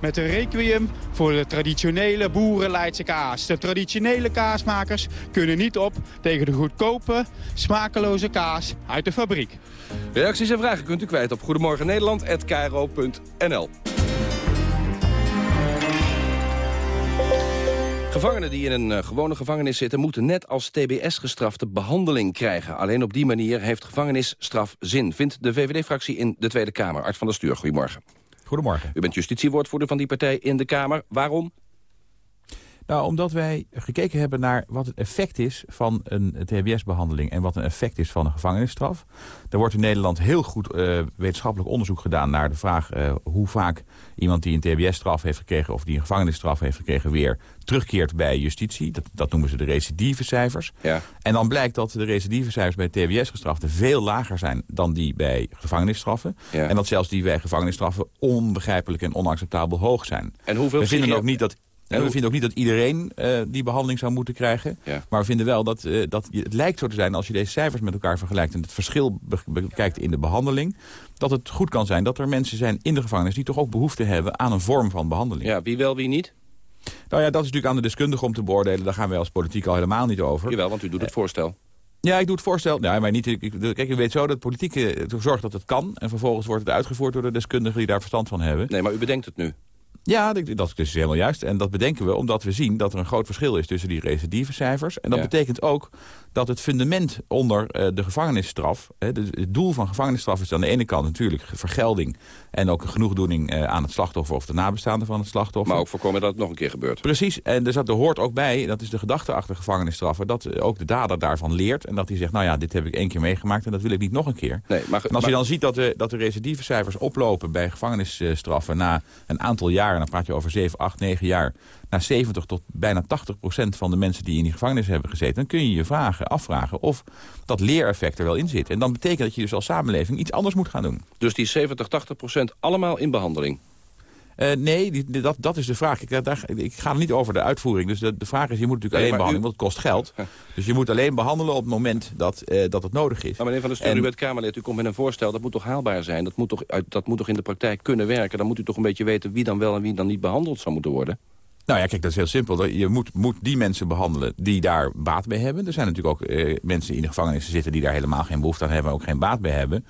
Met een requiem voor de traditionele boerenleidse kaas. De traditionele kaasmakers kunnen niet op tegen de goedkope, smakeloze kaas uit de fabriek. Reacties en vragen kunt u kwijt op Goedemorgen Nederland@kro.nl. Gevangenen die in een uh, gewone gevangenis zitten... moeten net als TBS-gestrafte behandeling krijgen. Alleen op die manier heeft gevangenisstraf zin... vindt de VVD-fractie in de Tweede Kamer. Art van der Stuur, goedemorgen. Goedemorgen. U bent justitiewoordvoerder van die partij in de Kamer. Waarom? Nou, omdat wij gekeken hebben naar wat het effect is van een TBS-behandeling... en wat een effect is van een gevangenisstraf. Er wordt in Nederland heel goed uh, wetenschappelijk onderzoek gedaan... naar de vraag uh, hoe vaak iemand die een TBS-straf heeft gekregen... of die een gevangenisstraf heeft gekregen weer terugkeert bij justitie. Dat, dat noemen ze de recidivecijfers. Ja. En dan blijkt dat de recidivecijfers bij TBS-gestraften... veel lager zijn dan die bij gevangenisstraffen. Ja. En dat zelfs die bij gevangenisstraffen onbegrijpelijk en onacceptabel hoog zijn. En hoeveel we vinden ook niet dat en we vinden ook niet dat iedereen eh, die behandeling zou moeten krijgen. Ja. Maar we vinden wel dat, eh, dat je- het lijkt zo te zijn... als je deze cijfers met elkaar vergelijkt... en het verschil be- bekijkt in de behandeling... dat het goed kan zijn dat er mensen zijn in de gevangenis... die toch ook behoefte hebben aan een vorm van behandeling. Ja, wie wel, wie niet? Nou ja, dat is natuurlijk aan de deskundige om te beoordelen. Daar gaan wij als politiek al helemaal niet over. Jawel, want u doet het voorstel. Ja, ik doe het voorstel. Ja, maar niet, kijk, u weet zo dat politiek eh, zorgt dat het kan. En vervolgens wordt het uitgevoerd door de deskundigen die daar verstand van hebben. Nee, maar u bedenkt het nu. Ja, dat, is dus helemaal juist. En dat bedenken we omdat we zien dat er een groot verschil is tussen die recidivecijfers. En dat Ja. betekent ook dat het fundament onder eh, de gevangenisstraf... Het doel van gevangenisstraf is aan de ene kant natuurlijk vergelding... en ook een genoegdoening eh, aan het slachtoffer of de nabestaanden van het slachtoffer. Maar ook voorkomen dat het nog een keer gebeurt. Precies, en dus dat er hoort ook bij, dat is de gedachte achter gevangenisstraffen... dat eh, ook de dader daarvan leert en dat hij zegt... nou ja, dit heb ik één keer meegemaakt en dat wil ik niet nog een keer. Nee, maar, En als je dan ziet dat de, dat de recidivecijfers oplopen bij gevangenisstraffen... na een aantal jaren, dan praat je over 7, 8, 9 jaar... na 70 tot bijna 80 procent van de mensen die in die gevangenis hebben gezeten... dan kun je je vragen, afvragen of dat leereffect er wel in zit. En dan betekent dat je dus als samenleving iets anders moet gaan doen. Dus die 70, 80 procent allemaal in behandeling? Eh, nee, die, die- dat, dat is de vraag. Ik, daar, ik ga niet over de uitvoering. Dus de, de vraag is, je moet natuurlijk Nee, alleen behandelen, want het kost geld. Dus je moet alleen behandelen op het moment dat, eh, dat het nodig is. Maar meneer Van der Steur, En- u bent Kamerlid, u komt met een voorstel. Dat moet toch haalbaar zijn? Dat moet toch, uit, dat moet toch in de praktijk kunnen werken? Dan moet u toch een beetje weten wie dan wel en wie dan niet behandeld zou moeten worden? Nou ja, kijk, dat is heel simpel. Je moet, moet die mensen behandelen die daar baat bij hebben. Er zijn natuurlijk ook eh, mensen in de gevangenissen zitten... die daar helemaal geen behoefte aan hebben en ook geen baat bij hebben.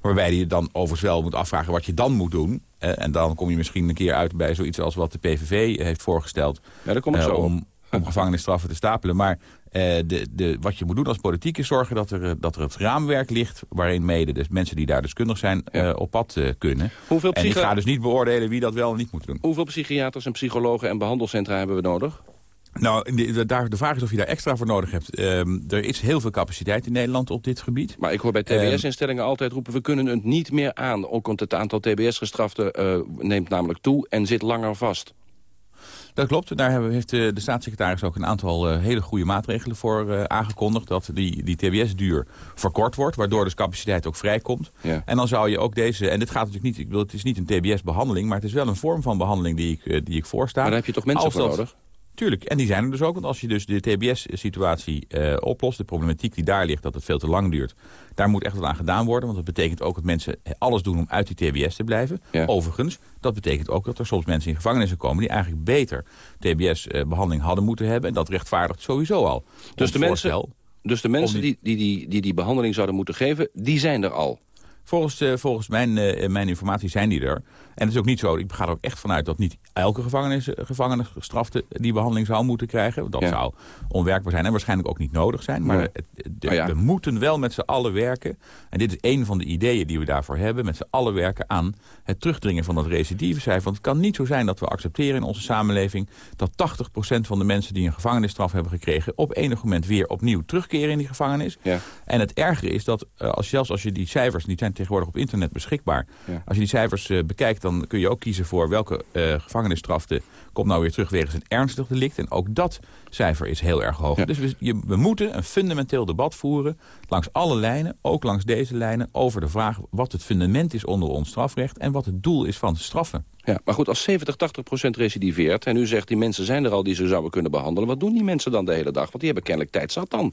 Waarbij je dan overigens wel moet afvragen wat je dan moet doen. Eh, en dan kom je misschien een keer uit bij zoiets als wat de PVV heeft voorgesteld. Ja, daar kom ik eh, zo om, om gevangenisstraffen te stapelen. Maar de, de, wat je moet doen als politiek is zorgen dat er, eh, dat er het raamwerk ligt... waarin mede dus mensen die daar deskundig zijn eh, op pad eh, kunnen. Hoeveel en ik ga dus niet beoordelen wie dat wel en niet moet doen. Hoeveel psychiaters en psychologen en behandelcentra hebben we nodig? Nou, de, de, daar, de vraag is of je daar extra voor nodig hebt. Ehm, er is heel veel capaciteit in Nederland op dit gebied. Maar ik hoor bij Ehm, TBS-instellingen altijd roepen... we kunnen het niet meer aan. Ook want het aantal TBS-gestraften eh, neemt namelijk toe en zit langer vast. Dat klopt. Daar hebben, heeft eh, de staatssecretaris ook een aantal eh, hele goede maatregelen voor eh, aangekondigd. Dat die, die TBS-duur verkort wordt, waardoor dus capaciteit ook vrijkomt. Ja. En dan zou je ook deze, en dit gaat natuurlijk niet, ik wil, het is niet een TBS-behandeling, maar het is wel een vorm van behandeling die ik, die ik voorsta. Maar daar heb je toch mensen Als voor dat- nodig? Tuurlijk, en die zijn er dus ook. Want als je dus de TBS-situatie eh, oplost, de problematiek die daar ligt, dat het veel te lang duurt, daar moet echt wat aan gedaan worden. Want dat betekent ook dat mensen alles doen om uit die TBS te blijven. Ja. Overigens, dat betekent ook dat er soms mensen in gevangenissen komen die eigenlijk beter TBS-behandeling hadden moeten hebben. En dat rechtvaardigt sowieso al. Dus de mensen, dus de mensen die, die, die, die die behandeling zouden moeten geven... die zijn er al. Volgens, eh, volgens mijn, eh, mijn informatie zijn die er. En het is ook niet zo, ik ga er ook echt vanuit dat niet elke gevangenis, gevangenisgestrafte die behandeling zou moeten krijgen. Dat Ja. zou onwerkbaar zijn en waarschijnlijk ook niet nodig zijn. Maar de- Oh ja. we moeten wel met z'n allen werken. En dit is een van de ideeën die we daarvoor hebben. Met z'n allen werken aan het terugdringen van dat recidivecijfer. Want het kan niet zo zijn dat we accepteren in onze samenleving... dat 80% van de mensen die een gevangenisstraf hebben gekregen... op enig moment weer opnieuw terugkeren in die gevangenis. Ja. En het ergere is dat eh, als, zelfs als je die cijfers... die zijn tegenwoordig op internet beschikbaar... Ja. als je die cijfers eh, bekijkt... dan kun je ook kiezen voor welke eh gevangenisstrafte... komt nou weer terug wegens een ernstig delict. En ook dat cijfer is heel erg hoog. Ja. Dus we, je- we moeten een fundamenteel debat voeren... langs alle lijnen, ook langs deze lijnen... over de vraag wat het fundament is onder ons strafrecht... en wat het doel is van straffen. Ja, maar goed, als 70, 80 procent recidiveert... en u zegt die mensen zijn er al die ze zouden kunnen behandelen... wat doen die mensen dan de hele dag? Want die hebben kennelijk tijd zat dan.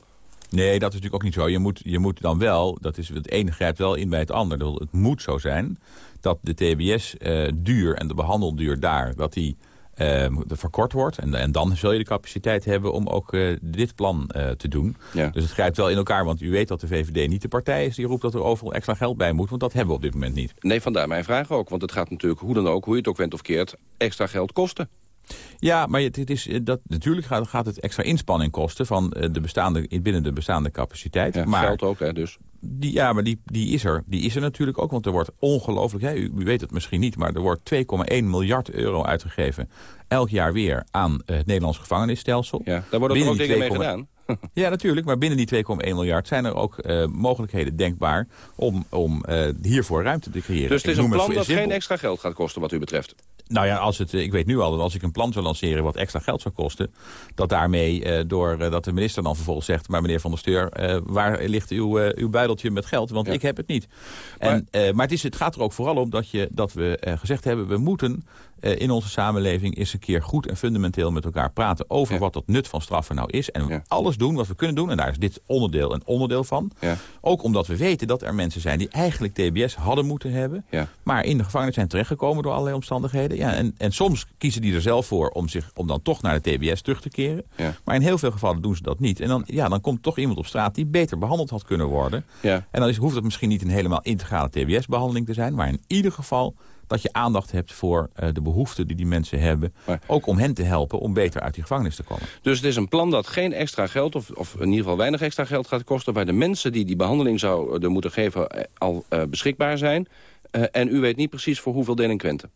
Nee, dat is natuurlijk ook niet zo. Je moet, je moet dan wel, dat is, het ene grijpt wel in bij het ander. Het moet zo zijn dat de TBS-duur en de behandelduur daar... dat die eh, verkort wordt. En, en dan zul je de capaciteit hebben om ook eh, dit plan eh, te doen. Ja. Dus het grijpt wel in elkaar, want u weet dat de VVD niet de partij is... die roept dat er overal extra geld bij moet, want dat hebben we op dit moment niet. Nee, vandaar mijn vraag ook. Want het gaat natuurlijk, hoe dan ook, hoe je het ook went of keert... extra geld kosten. Ja, maar het, het is, eh, dat, natuurlijk gaat, gaat het extra inspanning kosten van eh, de bestaande, binnen de bestaande capaciteit. Ja, maar geld ook, hè, dus. Die, ja, maar die, die, is er. Die is er natuurlijk ook, want er wordt ongelooflijk... U, u weet het misschien niet, maar er wordt 2,1 miljard euro uitgegeven... elk jaar weer aan uh, het Nederlands gevangenisstelsel. Ja, daar worden ook dingen mee gedaan. ja, natuurlijk. Maar binnen die 2,1 miljard zijn er ook uh, mogelijkheden denkbaar... om, om uh, hiervoor ruimte te creëren. Dus het is een plan dat geen extra geld gaat kosten wat u betreft? Nou ja, als het, ik weet nu al dat als ik een plan zou lanceren wat extra geld zou kosten... dat daarmee, uh, door dat de minister dan vervolgens zegt... maar meneer Van der Steur, uh, waar ligt uw, uh, uw buideltje met geld? Want ja. ik heb het niet. En, maar, maar het, is, het gaat er ook vooral om dat, je, dat we gezegd hebben... we moeten in onze samenleving eens een keer goed en fundamenteel met elkaar praten... over ja. wat het nut van straffen nou is. En ja. alles doen wat we kunnen doen. En daar is dit onderdeel een onderdeel van. Ja. Ook omdat we weten dat er mensen zijn die eigenlijk TBS hadden moeten hebben... maar in de gevangenis zijn terechtgekomen door allerlei omstandigheden. Ja, en, en soms kiezen die er zelf voor om, zich, om dan toch naar de TBS terug te keren. Maar in heel veel gevallen doen ze dat niet. En dan, ja, dan komt toch iemand op straat die beter behandeld had kunnen worden. En dan is, hoeft het misschien niet een helemaal integrale TBS-behandeling te zijn... maar in ieder geval dat je aandacht hebt voor uh, de behoeften die die mensen hebben. Maar, ook om hen te helpen om beter uit die gevangenis te komen. Dus het is een plan dat geen extra geld, of, of in ieder geval weinig extra geld gaat kosten... waar de mensen die die behandeling zouden moeten geven al uh, beschikbaar zijn. Uh, en u weet niet precies voor hoeveel delinquenten.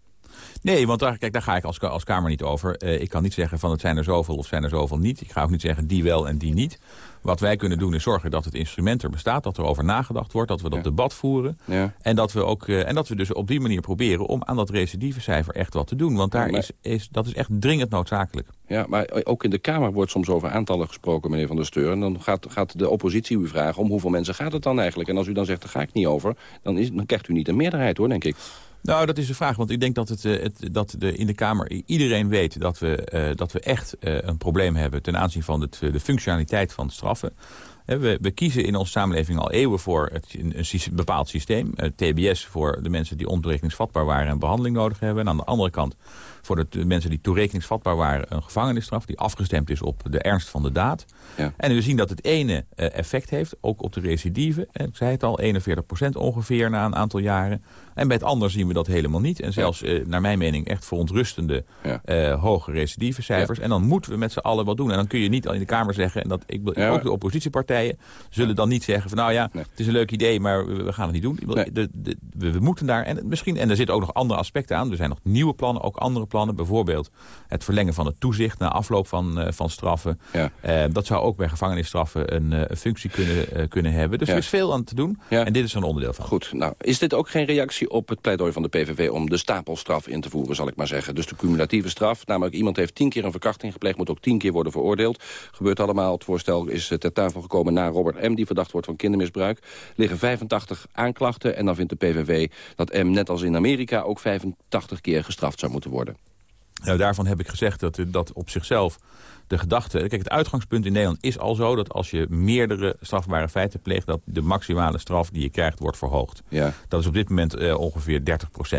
Nee, want daar, kijk, daar ga ik als, als Kamer niet over. Uh, ik kan niet zeggen van het zijn er zoveel of zijn er zoveel niet. Ik ga ook niet zeggen die wel en die niet. Wat wij kunnen doen is zorgen dat het instrument er bestaat, dat er over nagedacht wordt, dat we dat ja. debat voeren. Ja. En, dat we ook, uh, en dat we dus op die manier proberen om aan dat recidivecijfer echt wat te doen. Want daar maar... is, is, dat is echt dringend noodzakelijk. Ja, maar ook in de Kamer wordt soms over aantallen gesproken, meneer Van der Steur. En dan gaat, gaat de oppositie u vragen om hoeveel mensen gaat het dan eigenlijk. En als u dan zegt, daar ga ik niet over, dan, is, dan krijgt u niet een meerderheid hoor, denk ik. Nou, dat is de vraag. Want ik denk dat, het, het, dat de, in de Kamer iedereen weet dat we, uh, dat we echt uh, een probleem hebben... ten aanzien van het, de functionaliteit van straffen. We, we, kiezen in onze samenleving al eeuwen voor een, bepaald systeem. TBS voor de mensen die ontoerekeningsvatbaar waren en behandeling nodig hebben. En aan de andere kant voor de mensen die toerekeningsvatbaar waren... een gevangenisstraf die afgestemd is op de ernst van de daad. Ja. En we zien dat het ene uh, effect heeft, ook op de recidive. Ik zei het al, 41% ongeveer na een aantal jaren. En bij het ander zien we dat helemaal niet. En zelfs, uh, naar mijn mening, echt verontrustende ja. uh, hoge recidivecijfers. Ja. En dan moeten we met z'n allen wat doen. En dan kun je niet al in de Kamer zeggen... en dat ik, ook de oppositiepartijen zullen dan niet zeggen... van nou ja, nee. het is een leuk idee, maar we, we gaan het niet doen. Nee. De, de, we, we, moeten daar... En, misschien, en er zitten ook nog andere aspecten aan. Er zijn nog nieuwe plannen, ook andere plannen. Bijvoorbeeld het verlengen van het toezicht na afloop van, uh, van straffen. Uh, dat zou ook bij gevangenisstraffen een, een functie kunnen, kunnen hebben. Dus er is veel aan te doen. En dit is een onderdeel van. Goed, nou, is dit ook geen reactie op het pleidooi van de PVV... om de stapelstraf in te voeren, zal ik maar zeggen? Dus de cumulatieve straf. Namelijk, iemand heeft tien keer een verkrachting gepleegd... moet ook tien keer worden veroordeeld. Gebeurt allemaal. Het voorstel is ter tafel gekomen na Robert M... die verdacht wordt van kindermisbruik. liggen 85 aanklachten. En dan vindt de PVV dat M, net als in Amerika... ook 85 keer gestraft zou moeten worden. Nou, daarvan heb ik gezegd dat dat op zichzelf de gedachte... Kijk, het uitgangspunt in Nederland is al zo... dat als je meerdere strafbare feiten pleegt... dat de maximale straf die je krijgt wordt verhoogd. Ja. Dat is op dit moment uh, ongeveer 30%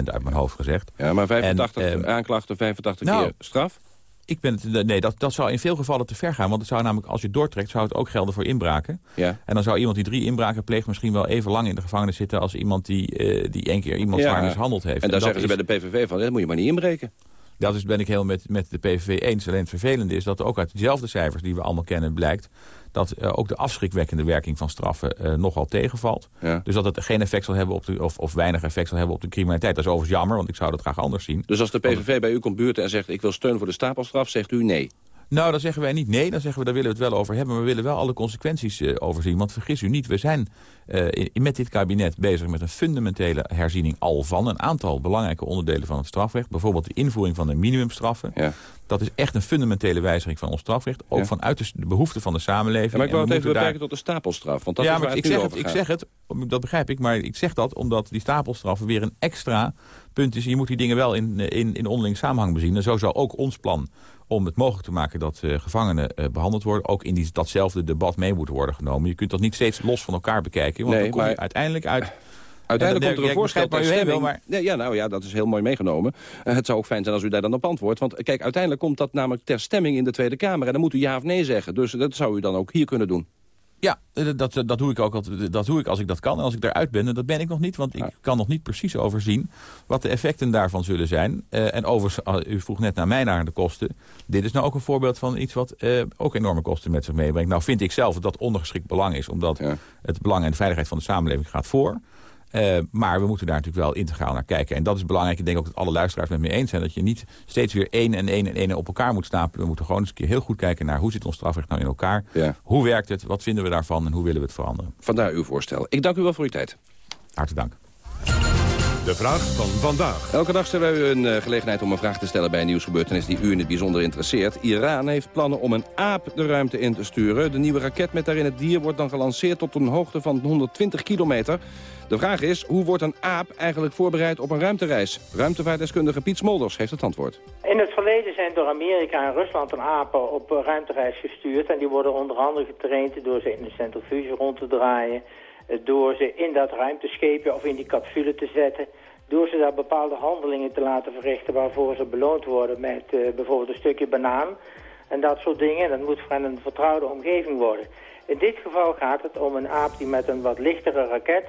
uit mijn hoofd gezegd. Ja, maar 85 en, uh, aanklachten, 85 nou, keer straf? Ik ben het, nee, dat, dat zou in veel gevallen te ver gaan. Want het zou namelijk, als je doortrekt, zou het ook gelden voor inbraken. Ja. En dan zou iemand die drie inbraken pleegt misschien wel even lang in de gevangenis zitten... als iemand die, uh, die één keer iemand zwaar mishandeld heeft. En dan en zeggen ze is... bij de PVV van, dat moet je maar niet inbreken. Dat is, ben ik heel met, met de PVV eens. Alleen het vervelende is dat ook uit dezelfde cijfers die we allemaal kennen blijkt... dat uh, ook de afschrikwekkende werking van straffen uh, nogal tegenvalt. Ja. Dus dat het geen effect zal hebben op de, of, of weinig effect zal hebben op de criminaliteit. Dat is overigens jammer, want ik zou dat graag anders zien. Dus als de PVV bij u komt buurten en zegt... ik wil steun voor de stapelstraf, zegt u nee? Nou, dan zeggen wij niet nee. Dan zeggen we, daar willen we het wel over hebben. Maar we willen wel alle consequenties uh, overzien. Want vergis u niet, we zijn uh, in, met dit kabinet bezig met een fundamentele herziening al van een aantal belangrijke onderdelen van het strafrecht. Bijvoorbeeld de invoering van de minimumstraffen. Ja. Dat is echt een fundamentele wijziging van ons strafrecht. Ook ja. vanuit de, de behoeften van de samenleving. Ja, maar ik wil het even beperken daar... tot de stapelstraf. Want dat ja, is maar ik zeg, het, ik zeg het, dat begrijp ik. Maar ik zeg dat omdat die stapelstraffen weer een extra punt is. Je moet die dingen wel in, in, in onderling samenhang bezien. En zo zou ook ons plan om het mogelijk te maken dat uh, gevangenen uh, behandeld worden... ook in die, datzelfde debat mee moeten worden genomen. Je kunt dat niet steeds los van elkaar bekijken. Want nee, dan kom je uiteindelijk uit... Uiteindelijk komt er een voorstel ter stemming. Maar... Ja, nou ja, dat is heel mooi meegenomen. Uh, het zou ook fijn zijn als u daar dan op antwoordt. Want kijk, uiteindelijk komt dat namelijk ter stemming in de Tweede Kamer. En dan moet u ja of nee zeggen. Dus dat zou u dan ook hier kunnen doen. Ja, eh, dat, dat, doe ik ook altijd, dat doe ik als ik dat kan. En als ik eruit ben, en dat ben ik nog niet, want ik kan nog niet precies overzien wat de effecten daarvan zullen zijn. Uh, en overigens, u vroeg net naar mij naar de kosten. Dit is nou ook een voorbeeld van iets wat uh, ook enorme kosten met zich meebrengt. Nou vind ik zelf dat dat ondergeschikt belang is, omdat het belang en de veiligheid van de samenleving gaat voor. Uh, maar we moeten daar natuurlijk wel integraal naar kijken. En dat is belangrijk. Ik denk ook dat alle luisteraars met me eens zijn... dat je niet steeds weer één en één en één op elkaar moet stapelen. We moeten gewoon eens een keer heel goed kijken naar... hoe zit ons strafrecht nou in elkaar? Ja. Hoe werkt het? Wat vinden we daarvan? En hoe willen we het veranderen? Vandaar uw voorstel. Ik dank u wel voor uw tijd. Hartelijk dank. De vraag van vandaag. Elke dag stellen we u een uh, gelegenheid om een vraag te stellen bij een nieuwsgebeurtenis die u in het bijzonder interesseert. Iran heeft plannen om een aap de ruimte in te sturen. De nieuwe raket met daarin het dier wordt dan gelanceerd tot een hoogte van 120 kilometer. De vraag is, hoe wordt een aap eigenlijk voorbereid op een ruimtereis? Ruimtevaartdeskundige Piet Smolders heeft het antwoord. In het verleden zijn door Amerika en Rusland een apen op een ruimtereis gestuurd. En die worden onder andere getraind door ze in een centrifuge rond te draaien. Eh, door ze in dat ruimtescheepje of in die capsule te zetten. Door ze daar bepaalde handelingen te laten verrichten waarvoor ze beloond worden met uh, bijvoorbeeld een stukje banaan. En dat soort dingen. Dat moet van een vertrouwde omgeving worden. In dit geval gaat het om een aap die met een wat lichtere raket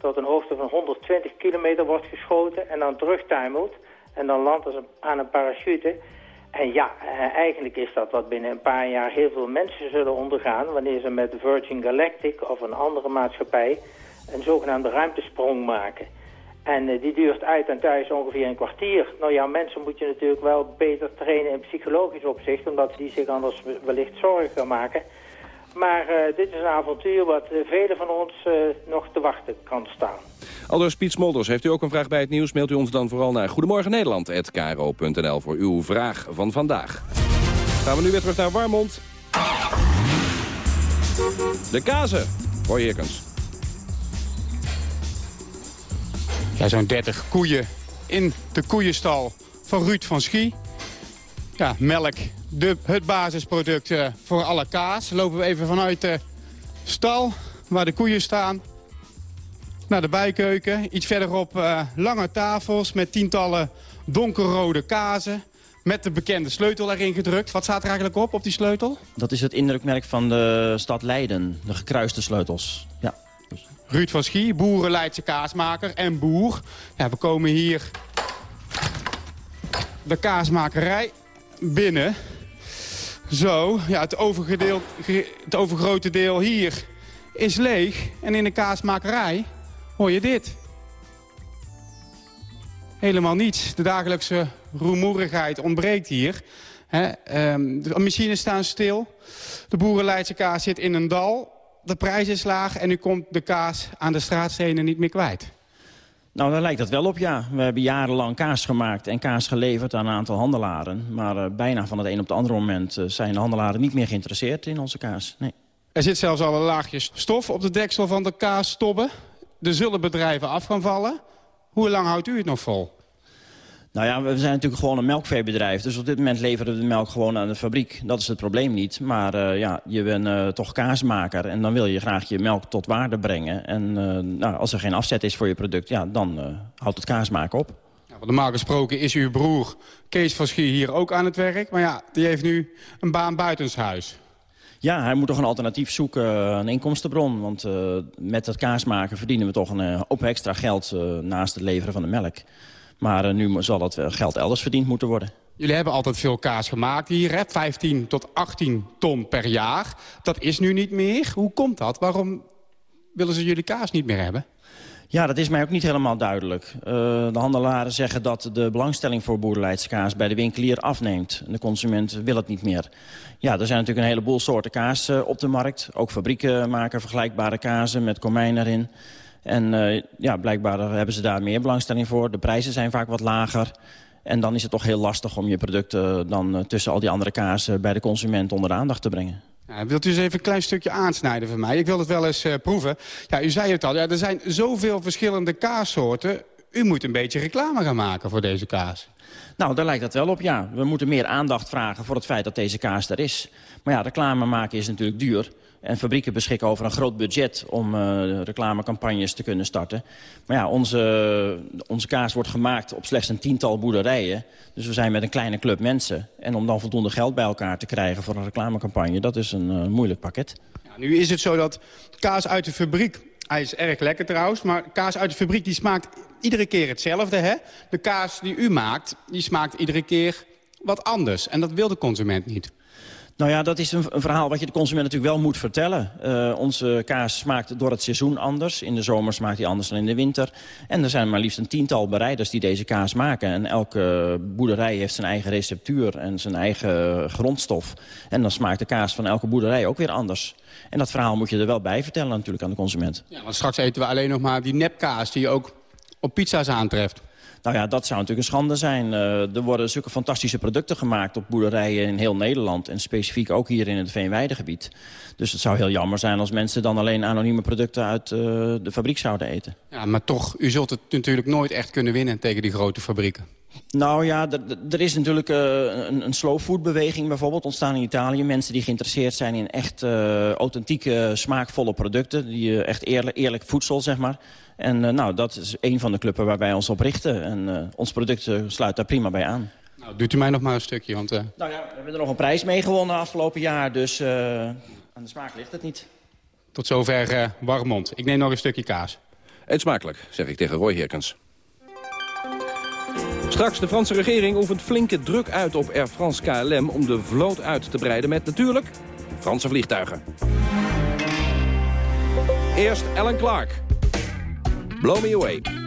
tot een hoogte van 120 kilometer wordt geschoten en dan terugtuimelt. En dan landt ze aan een parachute. En ja, eh, eigenlijk is dat wat binnen een paar jaar heel veel mensen zullen ondergaan... wanneer ze met Virgin Galactic of een andere maatschappij een zogenaamde ruimtesprong maken. En uh, die duurt uit en thuis ongeveer een kwartier. Nou ja, mensen moet je natuurlijk wel beter trainen in psychologisch opzicht... omdat die zich anders wellicht zorgen maken... Maar uh, dit is een avontuur wat uh, velen van ons uh, nog te wachten kan staan. Aldus Piet Smolders, heeft u ook een vraag bij het nieuws? Mailt u ons dan vooral naar Goedemorgen Nederland@kro.nl voor uw vraag van vandaag. Gaan we nu weer terug naar Warmond. De kazen, Roy Hirkens. Ja, zo'n 30 koeien in de koeienstal van Ruud van Schie. Ja, melk de, het basisproduct uh, voor alle kaas. Lopen we even vanuit de stal, waar de koeien staan, naar de bijkeuken. Iets verderop uh, lange tafels met tientallen donkerrode kazen. Met de bekende sleutel erin gedrukt. Wat staat er eigenlijk op, op die sleutel? Dat is het indrukmerk van de stad Leiden. De gekruiste sleutels. Ja. Ruud van Schie, boeren Leidse kaasmaker en boer. Ja, we komen hier de kaasmakerij binnen. Zo, ja, het, het overgrote deel hier is leeg. En in de kaasmakerij hoor je dit. Helemaal niets. De dagelijkse rumoerigheid ontbreekt hier. Ehm, de machines staan stil. De boerenleidse kaas zit in een dal. De prijs is laag en nu komt de kaas aan de straatstenen niet meer kwijt. Nou, daar lijkt dat wel op, ja. We hebben jarenlang kaas gemaakt en kaas geleverd aan een aantal handelaren. Maar uh, bijna van het een op het andere moment uh, zijn de handelaren niet meer geïnteresseerd in onze kaas. Nee. Er zit zelfs al een laagje stof op de deksel van de kaasstobben. Er zullen bedrijven af gaan vallen. Hoe lang houdt u het nog vol? Nou ja, we zijn natuurlijk gewoon een melkveebedrijf. Dus op dit moment leveren we de melk gewoon aan de fabriek. Dat is het probleem niet. Maar uh, ja, je bent uh, toch kaasmaker en dan wil je graag je melk tot waarde brengen. En uh, nou, als er geen afzet is voor je product, ja, dan houdt het kaasmaken op. Ja, normaal gesproken is uw broer Kees van Schier hier ook aan het werk. Maar ja, die heeft nu een baan buitenshuis. Ja, hij moet toch een alternatief zoeken, een inkomstenbron. Want met dat kaasmaken verdienen we toch een hoop extra geld naast het leveren van de melk. Maar uh, nu zal dat geld elders verdiend moeten worden. Jullie hebben altijd veel kaas gemaakt hier, hè? 15 tot 18 ton per jaar. Dat is nu niet meer. Hoe komt dat? Waarom willen ze jullie kaas niet meer hebben? Ja, dat is mij ook niet helemaal duidelijk. Uh, de handelaren zeggen dat de belangstelling voor boerenleidse kaas bij de winkelier afneemt. De consument wil het niet meer. Ja, er zijn natuurlijk een heleboel soorten kaas op de markt. Ook fabrieken maken vergelijkbare kazen met komijn erin. En uh, ja, blijkbaar hebben ze daar meer belangstelling voor. De prijzen zijn vaak wat lager. En dan is het toch heel lastig om je producten dan uh, tussen al die andere kazen bij de consument onder de aandacht te brengen. Ja, wilt u eens even een klein stukje aansnijden van mij? Ik wil het wel eens uh, proeven. Ja, u zei het al, ja, er zijn zoveel verschillende kaassoorten. U moet een beetje reclame gaan maken voor deze kaas. Nou, daar lijkt dat wel op, ja. We moeten meer aandacht vragen voor het feit dat deze kaas er is. Maar ja, reclame maken is natuurlijk duur. En fabrieken beschikken over een groot budget om uh, reclamecampagnes te kunnen starten. Maar ja, onze, onze kaas wordt gemaakt op slechts een tiental boerderijen. Dus we zijn met een kleine club mensen. En om dan voldoende geld bij elkaar te krijgen voor een reclamecampagne... dat is een uh, moeilijk pakket. Ja, Nu is het zo dat kaas uit de fabriek, hij is erg lekker trouwens... maar kaas uit de fabriek die smaakt iedere keer hetzelfde. Hè? De kaas die u maakt, die smaakt iedere keer wat anders. En dat wil de consument niet. Nou ja, dat is een, verhaal wat je de consument natuurlijk wel moet vertellen. Uh, onze kaas smaakt door het seizoen anders. In de zomer smaakt hij anders dan in de winter. En er zijn maar liefst een tiental bereiders die deze kaas maken. En elke boerderij heeft zijn eigen receptuur en zijn eigen grondstof. En dan smaakt de kaas van elke boerderij ook weer anders. En dat verhaal moet je er wel bij vertellen natuurlijk aan de consument. Ja, want straks eten we alleen nog maar die nepkaas die je ook op pizza's aantreft. Nou ja, dat zou natuurlijk een schande zijn. Uh, er worden zulke fantastische producten gemaakt op boerderijen in heel Nederland. En specifiek ook hier in het Veenweidegebied. Dus het zou heel jammer zijn als mensen dan alleen anonieme producten uit uh, de fabriek zouden eten. Ja, maar toch, u zult het natuurlijk nooit echt kunnen winnen tegen die grote fabrieken. Nou ja, er is natuurlijk uh, een, een slow food beweging bijvoorbeeld ontstaan in Italië. Mensen die geïnteresseerd zijn in echt uh, authentieke, smaakvolle producten. Die, uh, echt eerlijk, eerlijk voedsel, zeg maar. En nou, dat is een van de clubben waar wij ons op richten. En ons product sluit daar prima bij aan. Nou, doet u mij nog maar een stukje, want... Nou ja, we hebben er nog een prijs mee gewonnen afgelopen jaar. Dus aan de smaak ligt het niet. Tot zover Warmond. Ik neem nog een stukje kaas. Eet smakelijk, zeg ik tegen Roy Herkens. Straks de Franse regering oefent flinke druk uit op Air France KLM... om de vloot uit te breiden met natuurlijk Franse vliegtuigen. Eerst Alan Clark. Blow me away.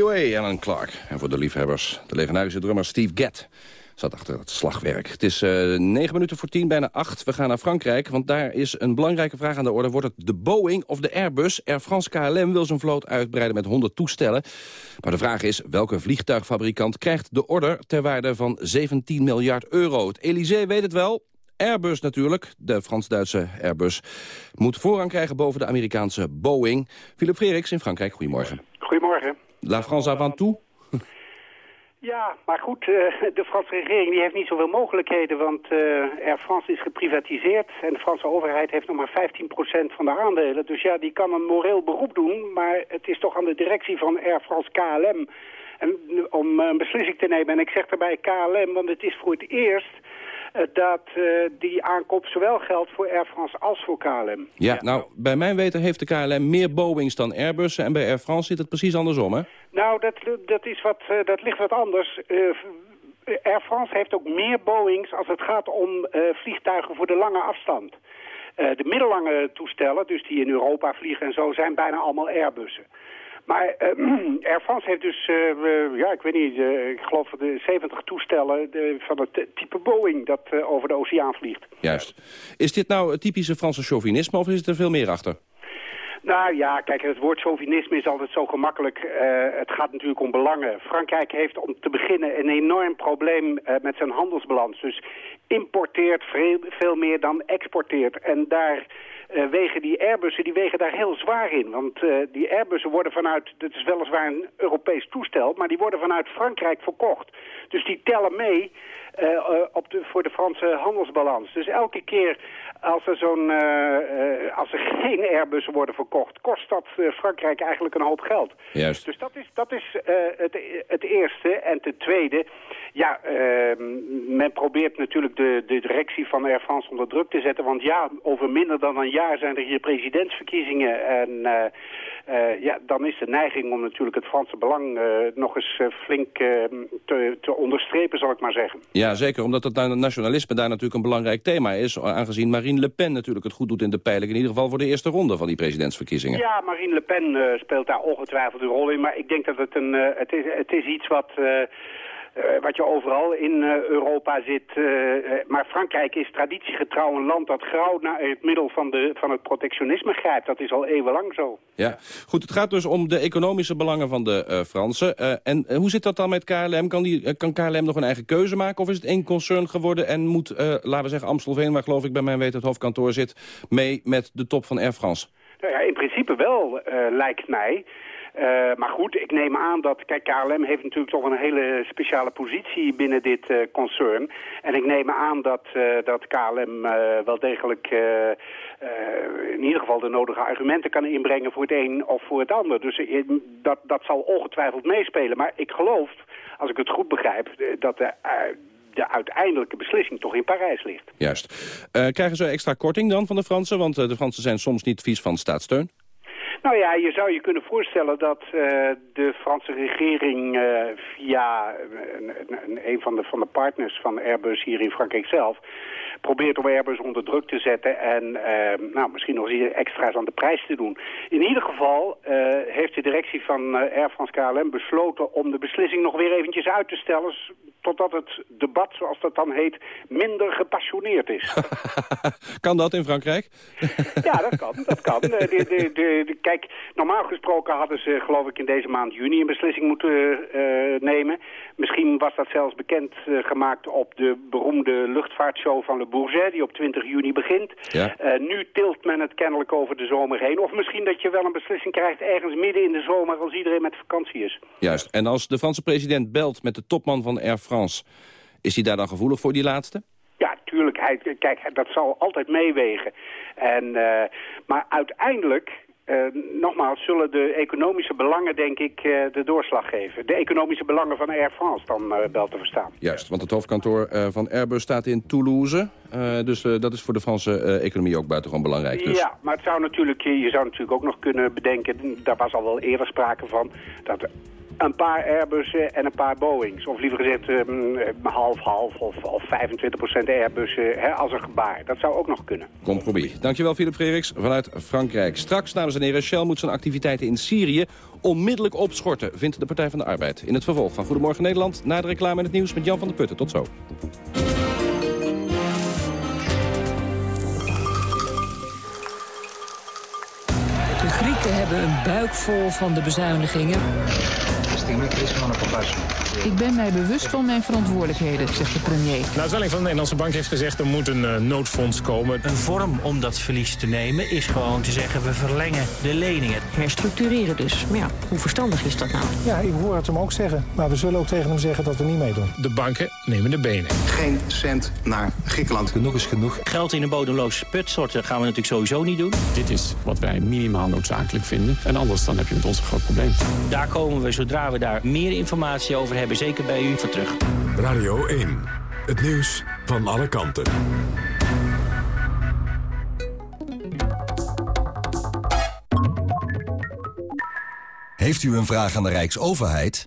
Away, Alan Clark. En voor de liefhebbers, de legendarische drummer Steve Gadd zat achter het slagwerk. Het is uh, negen minuten voor tien, bijna acht. We gaan naar Frankrijk, want daar is een belangrijke vraag aan de orde. Wordt het de Boeing of de Airbus? Air France KLM wil zijn vloot uitbreiden met 100 toestellen. Maar de vraag is, welke vliegtuigfabrikant krijgt de order... ter waarde van 17 miljard euro? Het Elysée weet het wel, Airbus natuurlijk, de Frans-Duitse Airbus... moet voorrang krijgen boven de Amerikaanse Boeing. Philip Freriks in Frankrijk, goedemorgen. Goedemorgen. La France avant tout? Ja, maar goed, uh, de Franse regering die heeft niet zoveel mogelijkheden, want uh, Air France is geprivatiseerd en de Franse overheid heeft nog maar 15% van de aandelen. Dus ja, die kan een moreel beroep doen, maar het is toch aan de directie van Air France KLM en, om een beslissing te nemen. En ik zeg daarbij KLM, want het is voor het eerst dat die aankoop zowel geldt voor Air France als voor KLM. Ja, nou, bij mijn weten heeft de KLM meer Boeings dan Airbus en bij Air France zit het precies andersom, hè? Nou, dat, dat, is wat, uh, dat ligt wat anders. Air France heeft ook meer Boeings als het gaat om vliegtuigen voor de lange afstand. de middellange toestellen, dus die in Europa vliegen en zo, zijn bijna allemaal Airbussen. Maar Air France heeft dus, ja, ik weet niet, ik geloof de 70 toestellen van het type Boeing dat over de oceaan vliegt. Juist. Is dit nou het typische Franse chauvinisme of is er veel meer achter? Nou ja, kijk, het woord chauvinisme is altijd zo gemakkelijk. Uh, het gaat natuurlijk om belangen. Frankrijk heeft om te beginnen een enorm probleem uh, met zijn handelsbalans. Dus importeert veel, veel meer dan exporteert. En daar eh, wegen die Airbussen die wegen daar heel zwaar in. Want uh, die Airbussen worden vanuit, dat is weliswaar een Europees toestel, maar die worden vanuit Frankrijk verkocht. Dus die tellen mee op de, voor de Franse handelsbalans. Dus elke keer als er, zo'n, als er geen Airbussen worden verkocht, kost dat Frankrijk eigenlijk een hoop geld. Juist. Dus dat is, dat is het, het eerste. En ten tweede, ja, ehm, men probeert natuurlijk de, de directie van Air France onder druk te zetten. Want ja, over minder dan een jaar zijn er hier presidentsverkiezingen. En uh, uh, ja, dan is de neiging om natuurlijk het Franse belang uh, nog eens flink te, te, onderstrepen, zal ik maar zeggen. Ja, zeker. Omdat het nationalisme daar natuurlijk een belangrijk thema is. Aangezien Marine Le Pen natuurlijk het goed doet in de peiling. In ieder geval voor de eerste ronde van die presidentsverkiezingen. Ja, Marine Le Pen speelt daar ongetwijfeld een rol in. Maar ik denk dat het een, het, is, het is iets wat... Uh, wat je overal in uh, Europa zit. Uh, maar Frankrijk is traditiegetrouw een land dat grauw naar het middel van, de, van het protectionisme grijpt. Dat is al eeuwenlang zo. Ja, goed. Het gaat dus om de economische belangen van de Fransen. en hoe zit dat dan met KLM? Kan, die, kan KLM nog een eigen keuze maken? Of is het één concern geworden en moet, laten we zeggen, Amstelveen... waar geloof ik bij mijn weten het hoofdkantoor zit... mee met de top van Air France? Nou ja, in principe wel, lijkt mij... Uh, maar goed, ik neem aan dat... Kijk, KLM heeft natuurlijk toch een hele speciale positie binnen dit uh, concern. En ik neem aan dat, uh, dat KLM wel degelijk in ieder geval de nodige argumenten kan inbrengen voor het een of voor het ander. Dus dat, dat zal ongetwijfeld meespelen. Maar ik geloof, als ik het goed begrijp, dat de de uiteindelijke beslissing toch in Parijs ligt. Juist. Krijgen ze extra korting dan van de Fransen? Want de Fransen zijn soms niet vies van staatssteun. Nou ja, je zou je kunnen voorstellen dat uh, de Franse regering uh, via een, een, van, de, van de partners van Airbus hier in Frankrijk zelf probeert om Airbus onder druk te zetten en uh, nou, misschien nog eens extra's aan de prijs te doen. In ieder geval heeft de directie van Air France KLM besloten om de beslissing nog weer eventjes uit te stellen totdat het debat, zoals dat dan heet, minder gepassioneerd is. kan dat in Frankrijk? ja, dat kan. Dat kan. De, de, de, kijk, normaal gesproken hadden ze, geloof ik, in deze maand juni een beslissing moeten uh, nemen. Misschien was dat zelfs bekend uh, gemaakt op de beroemde luchtvaartshow van Le Bourget, die op 20 juni begint. Ja. Nu tilt men het kennelijk over de zomer heen. Of misschien dat je wel een beslissing krijgt ergens midden in de zomer als iedereen met vakantie is. Juist. En als de Franse president belt met de topman van Air France, is hij daar dan gevoelig voor die laatste? Ja, tuurlijk. Hij, kijk, dat zal altijd meewegen. En, uh, maar uiteindelijk nogmaals, zullen de economische belangen, denk ik, uh, de doorslag geven. De economische belangen van Air France dan uh, wel te verstaan. Juist, want het hoofdkantoor van Airbus staat in Toulouse. dus dat is voor de Franse economie ook buitengewoon belangrijk. Dus. Ja, maar het zou natuurlijk, je zou natuurlijk ook nog kunnen bedenken... daar was al wel eerder sprake van... dat een paar Airbussen en een paar Boeings. Of liever gezegd half-half of, of 25% Airbussen hè, als een gebaar. Dat zou ook nog kunnen. Compromis. Dankjewel Philip Frederiks vanuit Frankrijk. Straks, dames en heren, Shell moet zijn activiteiten in Syrië onmiddellijk opschorten, vindt de Partij van de Arbeid. In het vervolg van Goedemorgen Nederland, na de reclame in het nieuws met Jan van der Putten. Tot zo. De Grieken hebben een buik vol van de bezuinigingen. Ik ben mij bewust van mijn verantwoordelijkheden, zegt de premier. Nou, de zwelling van de Nederlandse Bank heeft gezegd... er moet een uh, noodfonds komen. Een vorm om dat verlies te nemen is gewoon te zeggen... we verlengen de leningen. Herstructureren dus. Maar ja, hoe verstandig is dat nou? Ja, ik hoor het hem ook zeggen. Maar we zullen ook tegen hem zeggen dat we niet meedoen. De banken nemen de benen. Geen cent naar Griekenland. Genoeg is genoeg. Geld in een bodemloze put storten gaan we natuurlijk sowieso niet doen. Dit is wat wij minimaal noodzakelijk vinden. En anders dan heb je met ons een groot probleem. Daar komen we, zodra we daar meer informatie over hebben, zeker bij u, voor terug. Radio 1, het nieuws van alle kanten. Heeft u een vraag aan de Rijksoverheid?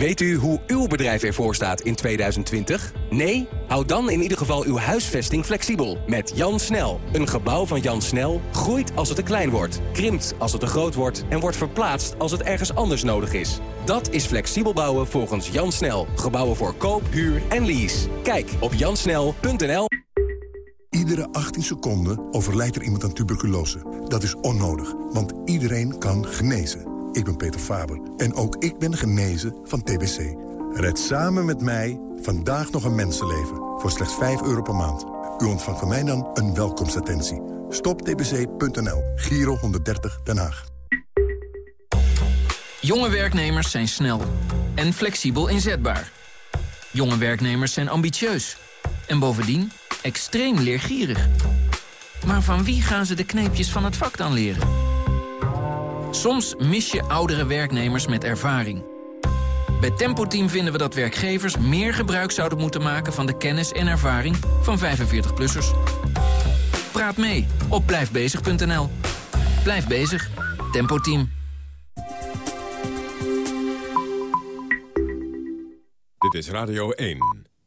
Weet u hoe uw bedrijf ervoor staat in 2020? Nee? Houd dan in ieder geval uw huisvesting flexibel. Met Jan Snel. Een gebouw van Jan Snel groeit als het te klein wordt, krimpt als het te groot wordt... en wordt verplaatst als het ergens anders nodig is. Dat is flexibel bouwen volgens Jan Snel. Gebouwen voor koop, huur en lease. Kijk op jansnel.nl. Iedere 18 seconden overlijdt er iemand aan tuberculose. Dat is onnodig, want iedereen kan genezen. Ik ben Peter Faber en ook ik ben genezen van TBC. Red samen met mij vandaag nog een mensenleven voor slechts 5 euro per maand. U ontvangt van mij dan een welkomstattentie. Stoptbc.nl, Giro 130 Den Haag. Jonge werknemers zijn snel en flexibel inzetbaar. Jonge werknemers zijn ambitieus en bovendien extreem leergierig. Maar van wie gaan ze de kneepjes van het vak dan leren? Soms mis je oudere werknemers met ervaring. Bij Tempo Team vinden we dat werkgevers meer gebruik zouden moeten maken... van de kennis en ervaring van 45-plussers. Praat mee op blijfbezig.nl. Blijf bezig. Tempo Team. Dit is Radio 1.